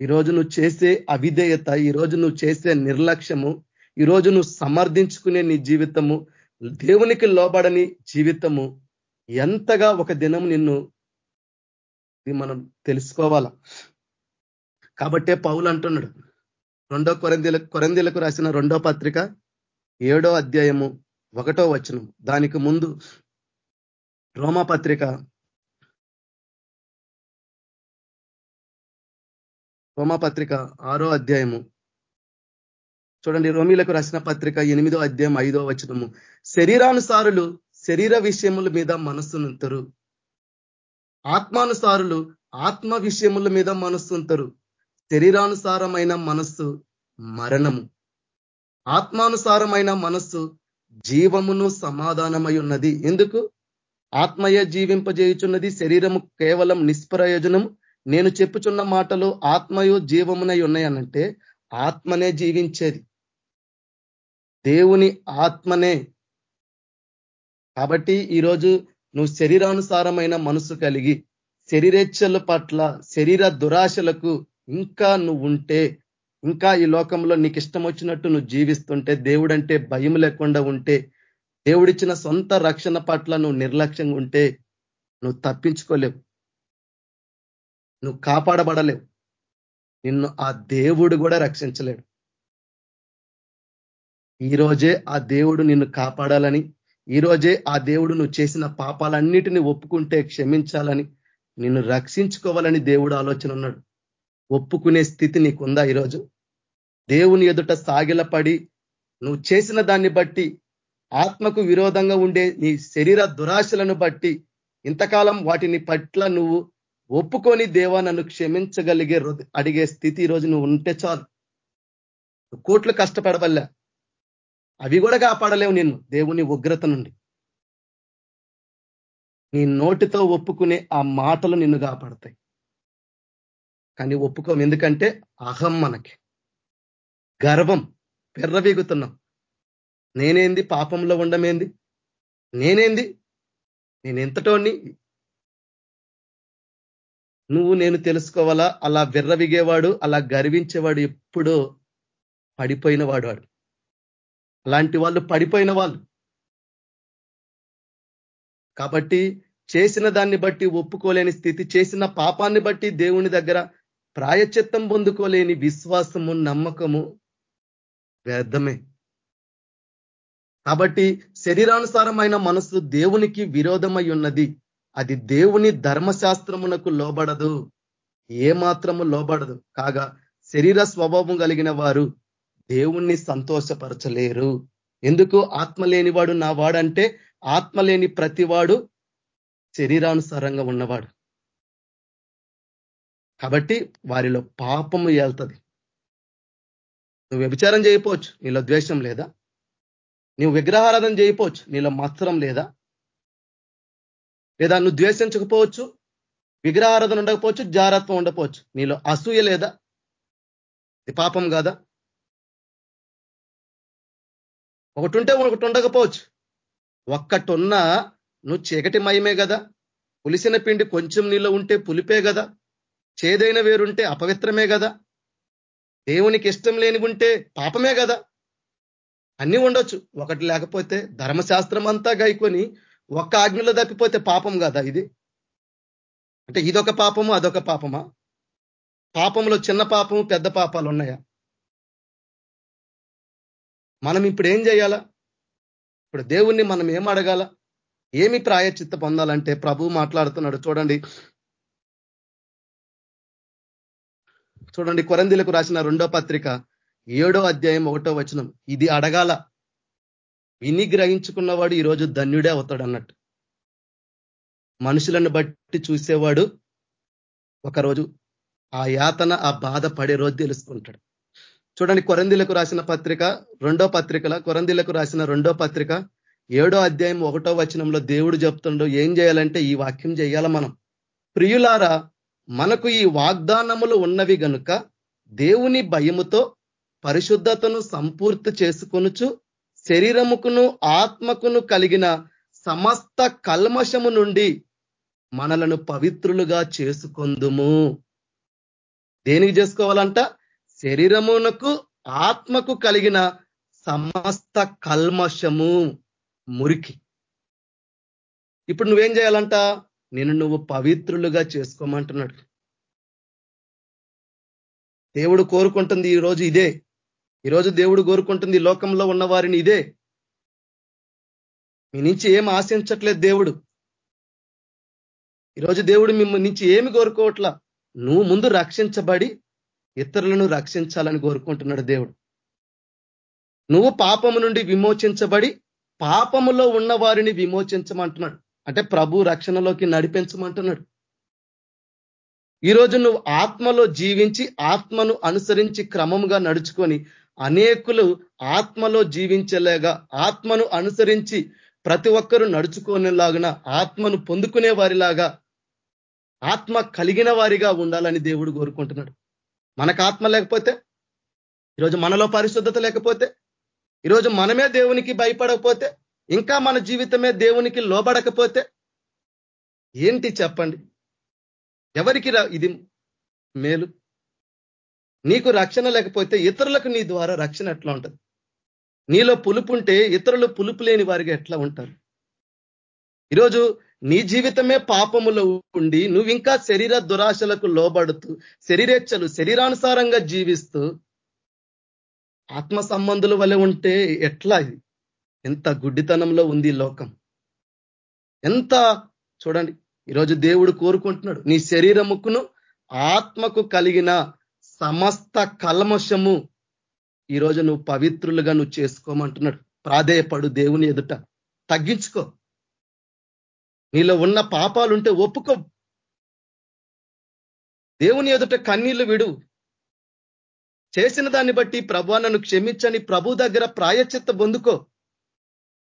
ఈరోజు నువ్వు చేసే అవిధేయత ఈరోజు నువ్వు చేసే నిర్లక్ష్యము ఈరోజు నువ్వు సమర్థించుకునే నీ జీవితము దేవునికి లోబడని జీవితము ఎంతగా ఒక దినం నిన్ను మనం తెలుసుకోవాలా? కాబట్టే పౌలు అంటున్నాడు. రెండో కొరందీల కొరందీలకు రాసిన రెండో పత్రిక ఏడో అధ్యాయము ఒకటో వచనం దానికి ముందు రోమా పత్రిక రోమాపత్రిక ఆరో అధ్యాయము. చూడండి రోమిలకు రాసిన పత్రిక ఎనిమిదో అధ్యాయం ఐదో వచనము. శరీరానుసారులు శరీర విషయముల మీద మనస్సునుంతరు. ఆత్మానుసారులు ఆత్మ విషయముల మీద మనస్సుంతరు శరీరానుసారమైన మనస్సు మరణము. ఆత్మానుసారమైన మనస్సు జీవమును సమాధానమై ఉన్నది. ఎందుకు? ఆత్మయ జీవింపజేయుచున్నది శరీరము కేవలం నిష్ప్రయోజనము. నేను చెప్పుచున్న మాటలు ఆత్మయు జీవమునై ఉన్నాయనంటే ఆత్మనే జీవించేది. దేవుని ఆత్మనే. కాబట్టి ఈరోజు నువ్వు శరీరానుసారమైన మనసు కలిగి శరీరేచ్ఛల పట్ల శరీర దురాశలకు ఇంకా నువ్వు ఉంటే ఇంకా ఈ లోకంలో నీకు ఇష్టం వచ్చినట్టు నువ్వు జీవిస్తుంటే దేవుడంటే భయం లేకుండా ఉంటే దేవుడిచ్చిన సొంత రక్షణ పట్ల నువ్వు నిర్లక్ష్యంగా ఉంటే నువ్వు తప్పించుకోలేవు. నువ్వు కాపాడబడలేవు. నిన్ను ఆ దేవుడు కూడా రక్షించలేడు. ఈరోజే ఆ దేవుడు నిన్ను కాపాడాలని ఈరోజే ఆ దేవుడు నువ్వు చేసిన పాపాలన్నిటిని ఒప్పుకుంటే క్షమించాలని నిన్ను రక్షించుకోవాలని దేవుడు ఆలోచన ఉన్నాడు. ఒప్పుకునే స్థితి నీకుందా ఈరోజు? దేవుని ఎదుట సాగిలపడి నువ్వు చేసిన దాన్ని బట్టి ఆత్మకు విరోధంగా ఉండే నీ శరీర దురాశలను బట్టి ఇంతకాలం వాటిని పట్ల నువ్వు ఒప్పుకొని దేవా నన్ను క్షమించగలిగే అడిగే స్థితి ఈరోజు నువ్వు ఉంటే చాలు. కోట్లు కష్టపడవల్లా. అవి కూడా కాపాడలేవు నిన్ను దేవుని ఉగ్రత నుండి. నీ నోటితో ఒప్పుకునే ఆ మాటలు నిన్ను కాపాడతాయి. కానీ ఒప్పుకోం. ఎందుకంటే అహం మనకి. గర్వం. పెర్రవీగుతున్నాం. నేనేంది? పాపంలో ఉండమేంది? నేనేంది? నేను ఎంతటోని నువ్వు నేను తెలుసుకోవాలా? అలా విర్రవిగేవాడు అలా గర్వించేవాడు ఎప్పుడో పడిపోయిన వాడు వాడు. అలాంటి వాళ్ళు పడిపోయిన వాళ్ళు. కాబట్టి చేసిన దాన్ని బట్టి ఒప్పుకోలేని స్థితి చేసిన పాపాన్ని బట్టి దేవుని దగ్గర ప్రాయచిత్తం పొందుకోలేని విశ్వాసము నమ్మకము వ్యర్థమే. కాబట్టి శరీరానుసారమైన మనసు దేవునికి విరోధమై ఉన్నది. అది దేవుని ధర్మశాస్త్రమునకు లోబడదు. ఏ మాత్రము లోబడదు. కాగా శరీర స్వభావం కలిగిన వారు దేవుణ్ణి సంతోషపరచలేరు. ఎందుకు ఆత్మ లేనివాడు నా వాడంటే ఆత్మ లేని ప్రతివాడు శరీరానుసారంగా ఉన్నవాడు. కాబట్టి వారిలో పాపము ఏళ్తుంది నువ్వు వ్యభిచారం చేయపోవచ్చు నీలో ద్వేషం లేదా. నువ్వు విగ్రహారాధన చేయపోవచ్చు నీలో మత్సరం లేదా. లేదా నువ్వు ద్వేషించకపోవచ్చు విగ్రహారాధన ఉండకపోవచ్చు జారత్వం ఉండకపోవచ్చు నీలో అసూయ లేదా. ఇది పాపం కాదా? ఒకటి ఉంటే ఒకటి ఉండకపోవచ్చు. ఒక్కటున్నా నువ్వు చీకటి మయమే కదా. పులిసిన పిండి కొంచెం నీళ్ళు ఉంటే పులిపే కదా. చేదైన వేరుంటే అపవిత్రమే కదా దేవునికి ఇష్టం లేని ఉంటే పాపమే కదా అన్ని ఉండొచ్చు. ఒకటి లేకపోతే ధర్మశాస్త్రం అంతా గైకొని ఒక్క ఆజ్ఞలో తప్పిపోతే పాపం కదా ఇది. అంటే ఇదొక పాపము అదొక పాపమా? పాపంలో చిన్న పాపము పెద్ద పాపాలు ఉన్నాయా మనం ఇప్పుడు ఏం చేయాలా? ఇప్పుడు దేవుణ్ణి మనం ఏం అడగాల? ఏమి ప్రాయచిత్త పొందాలంటే ప్రభు మాట్లాడుతున్నాడు చూడండి. చూడండి కొరందీలకు రాసిన రెండో పత్రిక ఏడో అధ్యాయం ఒకటో వచనం. ఇది అడగాల విని గ్రహించుకున్నవాడు ఈరోజు ధన్యుడే అవుతాడు అన్నట్టు. మనుషులను బట్టి చూసేవాడు ఒకరోజు ఆ యాతన ఆ బాధ పడే రోజు తెలుసుకుంటాడు. చూడండి కొరందిలకు రాసిన పత్రిక రెండో పత్రికల కొరందిలకు రాసిన రెండో పత్రిక ఏడో అధ్యాయం ఒకటో వచనంలో దేవుడు చెప్తుండో ఏం చేయాలంటే ఈ వాక్యం చేయాల మనం. ప్రియులారా మనకు ఈ వాగ్దానములు ఉన్నవి గనుక దేవుని భయముతో పరిశుద్ధతను సంపూర్తి చేసుకొనుచు శరీరముకును ఆత్మకును కలిగిన సమస్త కల్మషము నుండి మనలను పవిత్రులుగా చేసుకొందుము. దేనికి చేసుకోవాలంట? శరీరమునకు ఆత్మకు కలిగిన సమస్త కల్మషము మురికి. ఇప్పుడు నువ్వేం చేయాలంట? నేను నువ్వు పవిత్రులుగా చేసుకోమంటున్నాడు. దేవుడు కోరుకుంటుంది ఈరోజు ఇదే. ఈరోజు దేవుడు కోరుకుంటుంది లోకంలో ఉన్న వారిని ఇదే. మీ నుంచి ఏం ఆశించట్లేదు దేవుడు. ఈరోజు దేవుడు మిమ్మల్ని నుంచి ఏమి కోరుకోవట్లా? నువ్వు ముందు రక్షించబడి ఇతరులను రక్షించాలని కోరుకుంటున్నాడు దేవుడు. నువ్వు పాపము నుండి విమోచించబడి పాపములో ఉన్న వారిని విమోచించమంటున్నాడు. అంటే ప్రభు రక్షణలోకి నడిపించమంటున్నాడు. ఈరోజు నువ్వు ఆత్మలో జీవించి ఆత్మను అనుసరించి క్రమంగా నడుచుకొని అనేకులు ఆత్మలో జీవించలేగా ఆత్మను అనుసరించి ప్రతి ఒక్కరూ నడుచుకునేలాగున ఆత్మను పొందుకునే వారిలాగా ఆత్మ కలిగిన వారిగా ఉండాలని దేవుడు కోరుకుంటున్నాడు. మనకు ఆత్మ లేకపోతే ఈరోజు మనలో పరిశుద్ధత లేకపోతే ఈరోజు మనమే దేవునికి భయపడకపోతే ఇంకా మన జీవితమే దేవునికి లోబడకపోతే ఏంటి చెప్పండి? ఎవరికి ఇది మేలు? నీకు రక్షణ లేకపోతే ఇతరులకు నీ ద్వారా రక్షణ ఎట్లా ఉంటుంది? నీలో పులుపు ఉంటే ఇతరులు పులుపు లేని వారిగా ఎట్లా ఉంటారు? ఈరోజు నీ జీవితమే పాపములో ఉండి నువ్వు ఇంకా శరీర దురాశలకు లోబడుతూ శరీరేచ్ఛలు శరీరానుసారంగా జీవిస్తూ ఆత్మ సంబంధుల వలె ఉంటే ఎట్లా ఇది? ఎంత గుడ్డితనంలో ఉంది లోకం. ఎంత చూడండి ఈరోజు దేవుడు కోరుకుంటున్నాడు నీ శరీరముకును ఆత్మకు కలిగిన సమస్త కల్మషము ఈరోజు నువ్వు పవిత్రులుగా నువ్వు చేసుకోమంటున్నాడు. ప్రాధేయపడు దేవుని ఎదుట. తగ్గించుకో. నీలో ఉన్న పాపాలుంటే ఒప్పుకో. దేవుని ఎదుట కన్నీళ్ళు విడు. చేసిన దాన్ని బట్టి ప్రభు నన్ను క్షమించని ప్రభు దగ్గర ప్రాయచిత్త పొందుకో.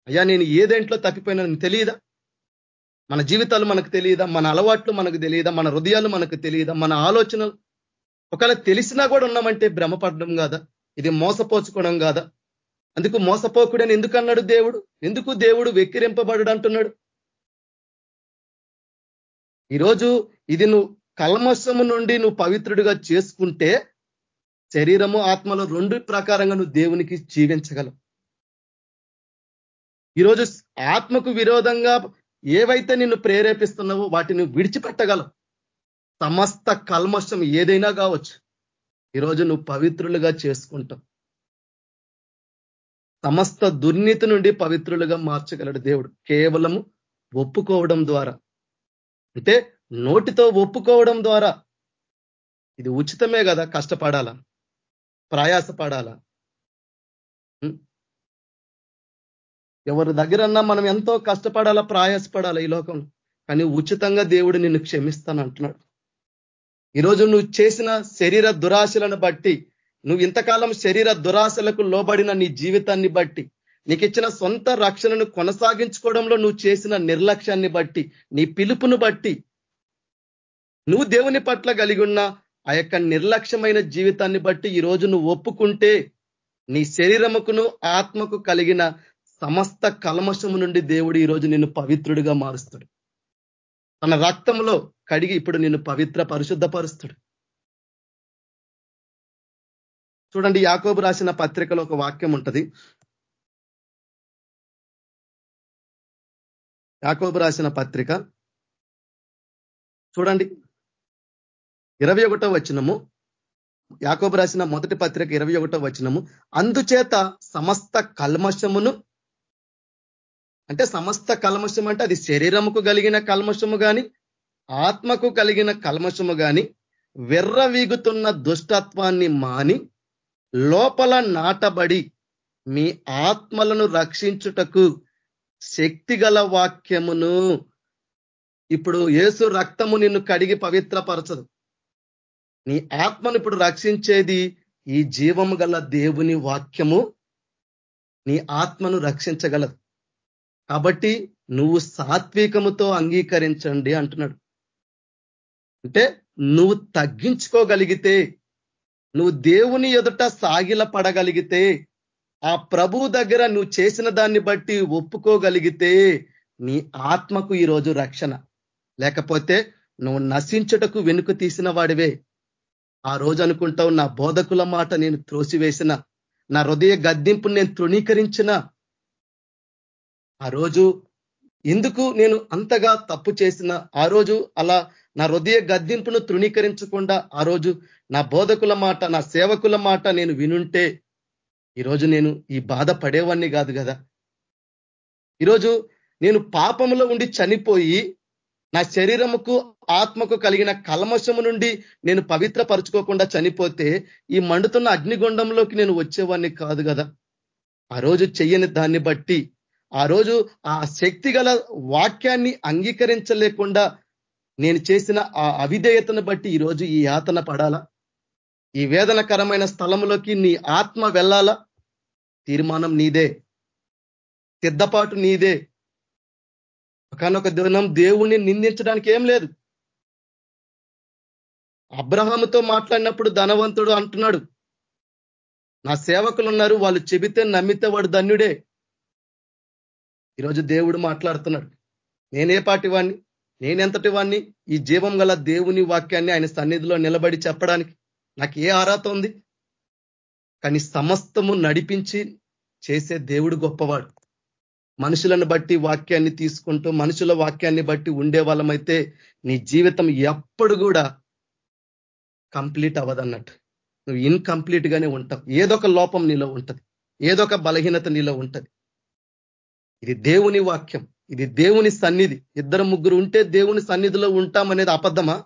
అయ్యా నేను ఏదేంట్లో తప్పిపోయినా తెలియదా? మన జీవితాలు మనకు తెలియదా? మన అలవాట్లు మనకు తెలియదా? మన హృదయాలు మనకు తెలియదా? మన ఆలోచనలు? ఒకవేళ తెలిసినా కూడా ఉన్నామంటే భ్రమపడడం కాదా? ఇది మోసపోచుకోవడం కాదా? అందుకు మోసపోకుడని ఎందుకు అన్నాడు దేవుడు? ఎందుకు దేవుడు వెక్కిరింపబడు అంటున్నాడు? ఈరోజు ఇది నువ్వు కల్మశము నుండి నువ్వు పవిత్రుడిగా చేసుకుంటే శరీరము ఆత్మలో రెండు ప్రకారంగా నువ్వు దేవునికి జీవించగలవు. ఈరోజు ఆత్మకు విరోధంగా ఏవైతే నిన్ను ప్రేరేపిస్తున్నావో వాటిని విడిచిపెట్టగలవు. సమస్త కల్మషం ఏదైనా కావచ్చు. ఈరోజు నువ్వు పవిత్రులుగా చేసుకుంటావు. సమస్త దుర్నీతి నుండి పవిత్రులుగా మార్చగలడు దేవుడు. కేవలము ఒప్పుకోవడం ద్వారా. అంటే నోటితో ఒప్పుకోవడం ద్వారా. ఇది ఉచితమే కదా కష్టపడాలా? ప్రయాసపడాలా? ఎవరి దగ్గరన్నా మనం ఎంతో కష్టపడాలా ప్రయాసపడాలా ఈ లోకంలో కానీ ఉచితంగా దేవుడు నిన్ను క్షమిస్తాను అంటున్నాడు. ఈరోజు నువ్వు చేసిన శరీర దురాశలను బట్టి నువ్వు ఇంతకాలం శరీర దురాశలకు లోబడిన నీ జీవితాన్ని బట్టి నీకు ఇచ్చిన సొంత రక్షణను కొనసాగించుకోవడంలో నువ్వు చేసిన నిర్లక్ష్యాన్ని బట్టి నీ పిలుపును బట్టి నువ్వు దేవుని పట్ల కలిగి ఉన్న ఆ యొక్క నిర్లక్ష్యమైన జీవితాన్ని బట్టి ఈరోజు నువ్వు ఒప్పుకుంటే నీ శరీరముకును ఆత్మకు కలిగిన సమస్త కల్మషము నుండి దేవుడు ఈరోజు నిన్ను పవిత్రుడిగా మారుస్తాడు. తన రక్తంలో కడిగి ఇప్పుడు నిన్ను పవిత్ర పరిశుద్ధపరుస్తాడు. చూడండి యాకోబు రాసిన పత్రికలో ఒక వాక్యం ఉంటుంది. యాకోబు రాసిన పత్రిక. చూడండి ఇరవై ఒకటో వచ్చినము యాకోబు రాసిన మొదటి పత్రిక ఇరవై ఒకటో వచ్చినము అందుచేత సమస్త కల్మషమును అంటే సమస్త కల్మషం అంటే అది శరీరముకు కలిగిన కల్మషము కానీ ఆత్మకు కలిగిన కల్మషము కానీ వెర్ర వీగుతున్న దుష్టత్వాన్ని మాని లోపల నాటబడి మీ ఆత్మలను రక్షించుటకు శక్తిగల వాక్యమును ఇప్పుడు ఏసు రక్తము నిన్ను కడిగి పవిత్రపరచదు. నీ ఆత్మను ఇప్పుడు రక్షించేది ఈ జీవము గల దేవుని వాక్యము నీ ఆత్మను రక్షించగలదు. కాబట్టి నువ్వు సాత్వికముతో అంగీకరించండి అంటున్నాడు. అంటే నువ్వు తగ్గించుకోగలిగితే నువ్వు దేవుని ఎదుట సాగిల పడగలిగితే ఆ ప్రభు దగ్గర నువ్వు చేసిన దాన్ని బట్టి ఒప్పుకోగలిగితే నీ ఆత్మకు ఈరోజు రక్షణ. లేకపోతే నువ్వు నశించుటకు వెనుక తీసిన వాడివే. ఆ రోజు అనుకుంటావు నా బోధకుల మాట నేను త్రోసివేసిన నా హృదయ గద్దింపుని నేను తృణీకరించిన ఆ రోజు ఎందుకు నేను అంతగా తప్పు చేసిన? ఆ రోజు అలా నా హృదయ గద్దింపును తృణీకరించకుండా ఆ రోజు నా బోధకుల మాట నా సేవకుల మాట నేను వినుంటే ఈరోజు నేను ఈ బాధ పడేవాడిని కాదు కదా. ఈరోజు నేను పాపములో ఉండి చనిపోయి నా శరీరముకు ఆత్మకు కలిగిన కల్మషము నుండి నేను పవిత్ర పరుచుకోకుండా చనిపోతే ఈ మండుతున్న అగ్నిగుండంలోకి నేను వచ్చేవాడిని కాదు కదా. ఆ రోజు చెయ్యని దాన్ని బట్టి ఆ రోజు ఆ శక్తి వాక్యాన్ని అంగీకరించలేకుండా నేను చేసిన ఆ అవిధేయతను బట్టి ఈరోజు ఈ యాతన పడాలా? ఈ వేదనకరమైన స్థలంలోకి నీ ఆత్మ వెళ్ళాలా? తీర్మానం నీదే. సిద్ధపాటు నీదే. ఒకనొక దినం దేవుణ్ణి నిందించడానికి ఏం లేదు. అబ్రహాముతో మాట్లాడినప్పుడు ధనవంతుడు అంటున్నాడు నా సేవకులు ఉన్నారు వాళ్ళు చెబితే నమ్మితే వాడు ధన్యుడే. ఈరోజు దేవుడు మాట్లాడుతున్నాడు. నేనే పాటి వాణ్ణి నేనెంతటి వాణ్ణి ఈ జీవం గల దేవుని వాక్యాన్ని ఆయన సన్నిధిలో నిలబడి చెప్పడానికి నాకు ఏ ఆరాత ఉంది? కానీ సమస్తము నడిపించి చేసే దేవుడు గొప్పవాడు. మనుషులను బట్టి వాక్యాన్ని తీసుకుంటూ మనుషుల వాక్యాన్ని బట్టి ఉండే వాళ్ళమైతే నీ జీవితం ఎప్పుడు కూడా కంప్లీట్ అవ్వదన్నట్టు. నువ్వు ఇన్కంప్లీట్ గానే ఉంటావు. ఏదొక లోపం నీలో ఉంటది. ఏదొక బలహీనత నీలో ఉంటది. ఇది దేవుని వాక్యం. ఇది దేవుని సన్నిధి. ఇద్దరు ముగ్గురు ఉంటే దేవుని సన్నిధిలో ఉంటామనేది అబద్ధమా?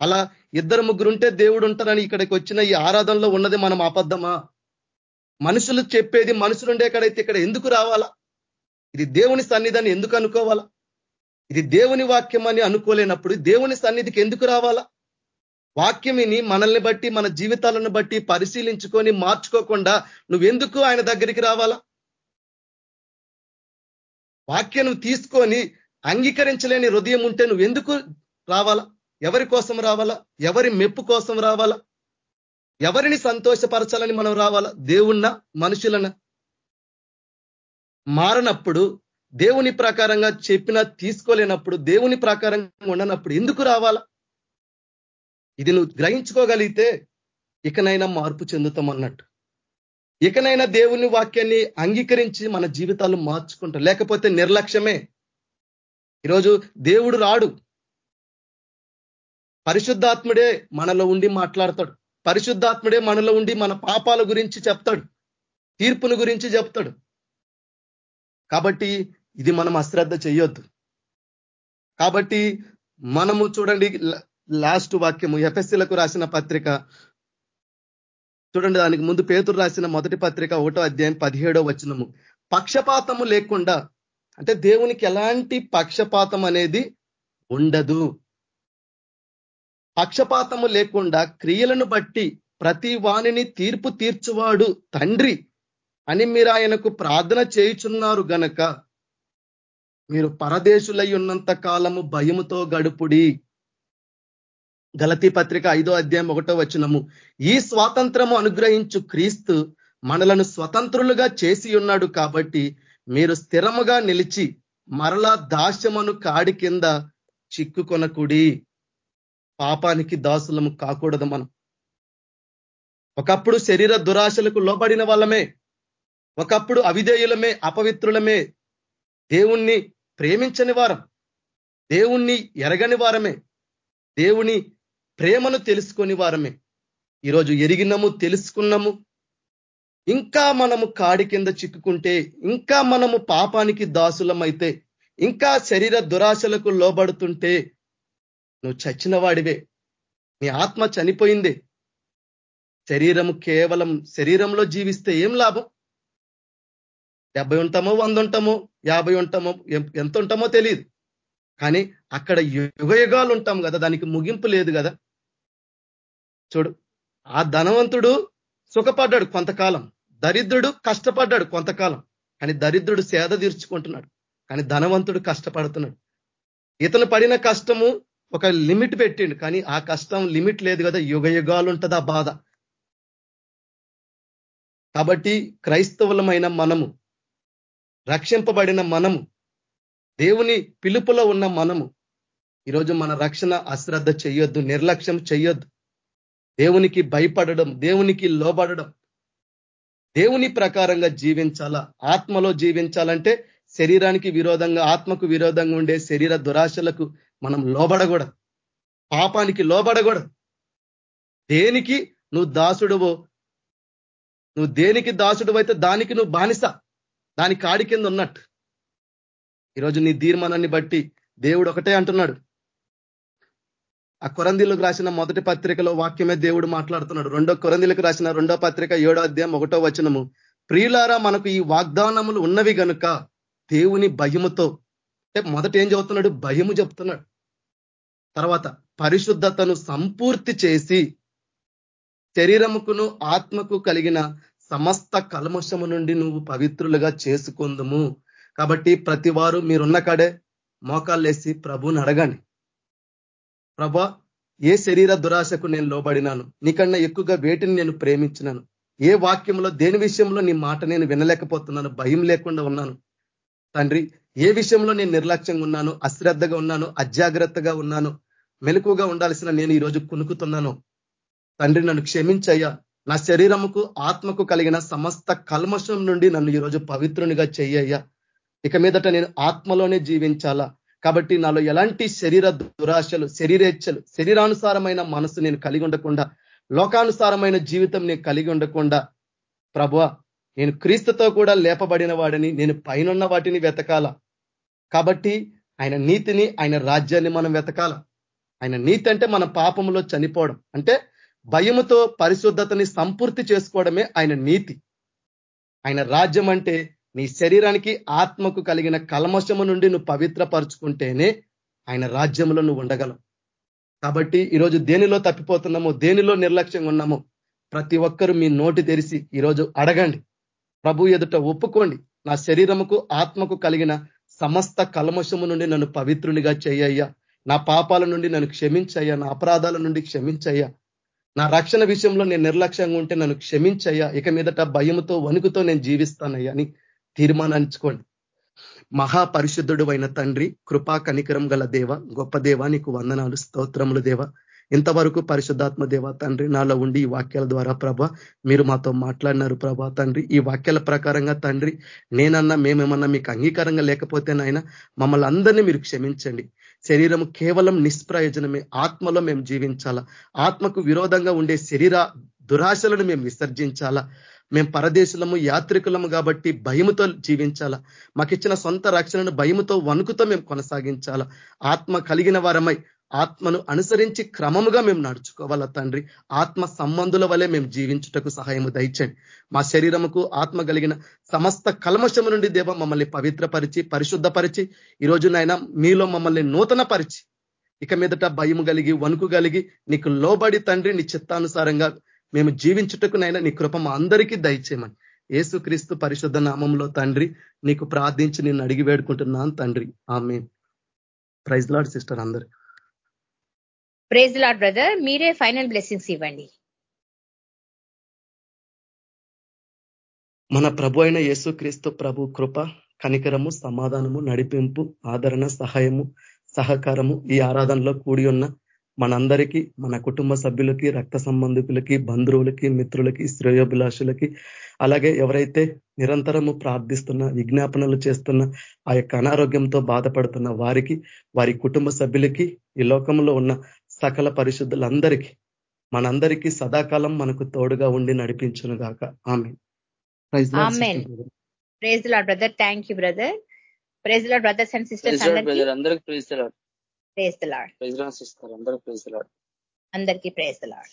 అలా ఇద్దరు ముగ్గురు ఉంటే దేవుడు ఉంటారని ఇక్కడికి వచ్చిన ఈ ఆరాధనలో ఉన్నది మనం అబద్ధమా? మనుషులు చెప్పేది మనుషులు ఉండేకడైతే ఇక్కడ ఎందుకు రావాలా? ఇది దేవుని సన్నిధిని ఎందుకు అనుకోవాలా? ఇది దేవుని వాక్యం అని అనుకోలేనప్పుడు దేవుని సన్నిధికి ఎందుకు రావాలా? వాక్యమిని మనల్ని బట్టి మన జీవితాలను బట్టి పరిశీలించుకొని మార్చుకోకుండా నువ్వెందుకు ఆయన దగ్గరికి రావాలా? వాక్యను తీసుకొని అంగీకరించలేని హృదయం ఉంటే నువ్వు ఎందుకు రావాలా? ఎవరి కోసం రావాలా? ఎవరి మెప్పు కోసం రావాలా? ఎవరిని సంతోషపరచాలని మనం రావాలా? దేవుణ్ణ? మనుషులన? మారనప్పుడు దేవుని ప్రకారంగా చెప్పినా తీసుకోలేనప్పుడు దేవుని ప్రకారంగా ఉండనప్పుడు ఎందుకు రావాలా? ఇది నువ్వు గ్రహించుకోగలిగితే ఇకనైనా మార్పు చెందుతాం అన్నట్టు ఇకనైనా దేవుని వాక్యాన్ని అంగీకరించి మన జీవితాలు మార్చుకుంటాం. లేకపోతే నిర్లక్ష్యమే. ఈరోజు దేవుడు రాడు. పరిశుద్ధాత్ముడే మనలో ఉండి మాట్లాడతాడు. పరిశుద్ధాత్ముడే మనలో ఉండి మన పాపాల గురించి చెప్తాడు. తీర్పును గురించి చెప్తాడు. కాబట్టి ఇది మనం అశ్రద్ధ చేయొద్దు. కాబట్టి మనము చూడండి లాస్ట్ వాక్యము ఎఫ్ఎస్సీలకు రాసిన పత్రిక చూడండి దానికి ముందు పేతురు రాసిన మొదటి పత్రిక ఒకటో అధ్యాయం పదిహేడో వచనము. పక్షపాతము లేకుండా అంటే దేవునికి ఎలాంటి పక్షపాతం అనేది ఉండదు. పక్షపాతము లేకుండా క్రియలను బట్టి ప్రతి వాణిని తీర్పు తీర్చువాడు తండ్రి అని మీరు ఆయనకు ప్రార్థన చేయుచున్నారు గనక మీరు పరదేశులై ఉన్నంత కాలము భయముతో గడుపుడి. గలతీ పత్రిక ఐదో అధ్యాయం ఒకటో వచనము. ఈ స్వాతంత్రము అనుగ్రహించు క్రీస్తు మనలను స్వతంత్రులుగా చేసి ఉన్నాడు కాబట్టి మీరు స్థిరముగా నిలిచి మరలా దాస్యమను కాడి కింద చిక్కుకొనకుడి. పాపానికి దాసులము కాకూడదు మనం. ఒకప్పుడు శరీర దురాశలకు లోబడిన వాళ్ళమే. ఒకప్పుడు అవిధేయులమే అపవిత్రులమే. దేవుణ్ణి ప్రేమించని వారం. దేవుణ్ణి ఎరగని వారమే. దేవుని ప్రేమను తెలుసుకొని వారమే. ఈరోజు ఎరిగినము తెలుసుకున్నాము. ఇంకా మనము కాడి కింద చిక్కుకుంటే ఇంకా మనము పాపానికి దాసులమైతే ఇంకా శరీర దురాశలకు లోబడుతుంటే నువ్వు చచ్చిన వాడివే నీ ఆత్మ చనిపోయిందే. శరీరము కేవలం శరీరంలో జీవిస్తే ఏం లాభం? డెబ్బై ఉంటామో వంద ఉంటామో యాభై ఉంటామో ఎంత ఉంటామో తెలియదు కానీ అక్కడ యుగయుగాలు ఉంటాం కదా దానికి ముగింపు లేదు కదా. చూడు ఆ ధనవంతుడు సుఖపడ్డాడు కొంతకాలం దరిద్రుడు కష్టపడ్డాడు కొంతకాలం కానీ దరిద్రుడు సేద తీర్చుకుంటున్నాడు కానీ ధనవంతుడు కష్టపడుతున్నాడు. ఇతను పడిన కష్టము ఒక లిమిట్ పెట్టిండు కానీ ఆ కష్టం లిమిట్ లేదు కదా యుగ యుగాలు ఉంటుంది ఆ బాధ. కాబట్టి క్రైస్తవులమైన మనము రక్షింపబడిన మనము దేవుని పిలుపులో ఉన్న మనము. ఈరోజు మన రక్షణ అశ్రద్ధ చెయ్యొద్దు నిర్లక్ష్యం చెయ్యొద్దు దేవునికి భయపడడం దేవునికి లోబడడం. దేవుని ప్రకారంగా జీవించాలా? ఆత్మలో జీవించాలంటే శరీరానికి విరోధంగా ఆత్మకు విరోధంగా ఉండే శరీర దురాశలకు మనం లోబడకూడదు. పాపానికి లోబడకూడదు. దేనికి నువ్వు దాసుడువో నువ్వు దేనికి దాసుడు అయితే దానికి నువ్వు బానిస. దాని కాడి కింద ఉన్నట్టు. ఈరోజు నీ తీర్మానాన్ని బట్టి దేవుడు ఒకటే అంటున్నాడు. ఆ కొరందీలకు రాసిన మొదటి పత్రికలో వాక్యమే దేవుడు మాట్లాడుతున్నాడు. రెండో కొరందీలకు రాసిన రెండో పత్రిక ఏడో అధ్యాయం ఒకటో వచనము. ప్రియులారా మనకు ఈ వాగ్దానములు ఉన్నవి గనుక దేవుని భయముతో అంటే మొదట ఏం చెబుతున్నాడు? భయము చెప్తున్నాడు తర్వాత పరిశుద్ధతను సంపూర్తి చేసి శరీరముకును ఆత్మకు కలిగిన సమస్త కల్మషము నుండి నువ్వు పవిత్రులుగా చేసుకుందుము. కాబట్టి ప్రతి వారు మీరున్న కాడే మోకాళ్ళేసి ప్రభుని అడగండి. ప్రభా ఏ శరీర దురాశకు నేను లోబడినాను? నీకన్నా ఎక్కువగా వేటిని నేను ప్రేమించినాను? ఏ వాక్యంలో దేని విషయంలో నీ మాట నేను వినలేకపోతున్నాను? భయం లేకుండా ఉన్నాను. తండ్రి ఏ విషయంలో నేను నిర్లక్ష్యంగా ఉన్నాను? అశ్రద్ధగా ఉన్నాను? అజాగ్రత్తగా ఉన్నాను? మెలకుగా ఉండాల్సిన నేను ఈరోజు కునుకుతున్నాను. తండ్రి నన్ను క్షమించయ్యా. నా శరీరముకు ఆత్మకు కలిగిన సమస్త కల్మషం నుండి నన్ను ఈరోజు పవిత్రునిగా చెయ్యయ్యా. ఇక మీదట నేను ఆత్మలోనే జీవించాలా? కాబట్టి నాలో ఎలాంటి శరీర దురాశలు శరీరేచ్ఛలు శరీరానుసారమైన మనసు నేను కలిగి ఉండకుండా లోకానుసారమైన జీవితం నేను కలిగి ఉండకుండా ప్రభు నేను క్రీస్తుతో కూడా లేపబడిన వాడిని నేను పైనున్న వాటిని వెతకాల? కాబట్టి ఆయన నీతిని ఆయన రాజ్యాన్ని మనం వెతకాల? ఆయన నీతి అంటే మన పాపంలో చనిపోవడం. అంటే భయముతో పరిశుద్ధతని సంపూర్తి చేసుకోవడమే ఆయన నీతి. ఆయన రాజ్యం అంటే నీ శరీరానికి ఆత్మకు కలిగిన కల్మషము నుండి నువ్వు పవిత్రపరుచుకుంటేనే ఆయన రాజ్యంలో నువ్వు ఉండగలవు. కాబట్టి ఈరోజు దేనిలో తప్పిపోతున్నామో దేనిలో నిర్లక్ష్యంగా ఉన్నామో ప్రతి ఒక్కరూ మీ నోటి తెరిసి ఈరోజు అడగండి. ప్రభు ఎదుట ఒప్పుకోండి. నా శరీరముకు ఆత్మకు కలిగిన సమస్త కల్మషము నుండి నన్ను పవిత్రునిగా చేయయ్యా. నా పాపాల నుండి నన్ను క్షమించయ్యా. నా అపరాధాల నుండి క్షమించయ్యా. నా రక్షణ విషయంలో నేను నిర్లక్ష్యంగా ఉంటే నన్ను క్షమించయ్యా. ఇక మీదట భయముతో వణుకుతో నేను జీవిస్తానయ్యా అని తీర్మానించుకోండి. మహాపరిశుద్ధుడు అయిన తండ్రి కృపా కనికరం గల దేవ గొప్ప దేవ నీకు వందనాలు స్తోత్రములు దేవ. ఇంతవరకు పరిశుద్ధాత్మ దేవ తండ్రి నాలో ఉండి ఈ వాక్యాల ద్వారా ప్రభ మీరు మాతో మాట్లాడినారు ప్రభా తండ్రి. ఈ వాక్యాల ప్రకారంగా తండ్రి నేనన్నా మేమేమన్నా మీకు అంగీకారంగా లేకపోతే నాయన మమ్మల్ని అందరినీ మీరు క్షమించండి. శరీరం కేవలం నిష్ప్రయోజనమే ఆత్మలో మేము జీవించాలా? ఆత్మకు విరోధంగా ఉండే శరీర దురాశలను మేము విసర్జించాలా? మేము పరదేశులము యాత్రికులము కాబట్టి భయముతో జీవించాలా? మాకిచ్చిన సొంత రక్షణను భయముతో వణుకుతో మేము కొనసాగించాలా? ఆత్మ కలిగిన వారమై ఆత్మను అనుసరించి క్రమముగా మేము నడుచుకోవాలా తండ్రి? ఆత్మ సంబంధుల వలె మేము జీవించుటకు సహాయము దయచండి మా శరీరముకు ఆత్మ కలిగిన సమస్త కల్మషము నుండి దేవ మమ్మల్ని పవిత్రపరిచి పరిశుద్ధపరిచి ఈరోజు నాయన మీలో మమ్మల్ని నూతన పరిచి ఇక మీదట భయము కలిగి వణుకు కలిగి నీకు లోబడి తండ్రి నీ చిత్తానుసారంగా మేము జీవించుటకు నైనా నీ కృప మా అందరికీ దయచేయమని. ఏసుక్రీస్తు పరిశుద్ధ నామంలో తండ్రి నీకు ప్రార్థించి నేను అడిగి వేడుకుంటున్నాను తండ్రి. ఆమె ప్రైజ్ లాడ్ సిస్టర్ అందరు. ప్రైజ్ లాడ్ బ్రదర్ మీరే ఫైనల్ బ్లెస్సింగ్స్ ఇవ్వండి. మన ప్రభు అయిన యేసుక్రీస్తు ప్రభు కృప కనికరము సమాధానము నడిపింపు ఆదరణ సహాయము సహకారము ఈ ఆరాధనలో కూడి ఉన్న మనందరికీ మన కుటుంబ సభ్యులకి రక్త సంబంధికులకి బంధువులకి మిత్రులకి శ్రేయోభిలాషులకి అలాగే ఎవరైతే నిరంతరము ప్రార్థిస్తున్న విజ్ఞాపనలు చేస్తున్న ఆ యొక్క అనారోగ్యంతో బాధపడుతున్న వారికి వారి కుటుంబ సభ్యులకి ఈ లోకంలో ఉన్న సకల పరిశుద్ధులందరికీ మనందరికీ సదాకాలం మనకు తోడుగా ఉండి నడిపించును గాక. Amen praise Lord brother thank you brother praise Lord brothers and sisters అందరికి. Praise praise Lord praise sister అందరికి ప్రైజ్ అందరికీ ప్రేజ్ లాడ్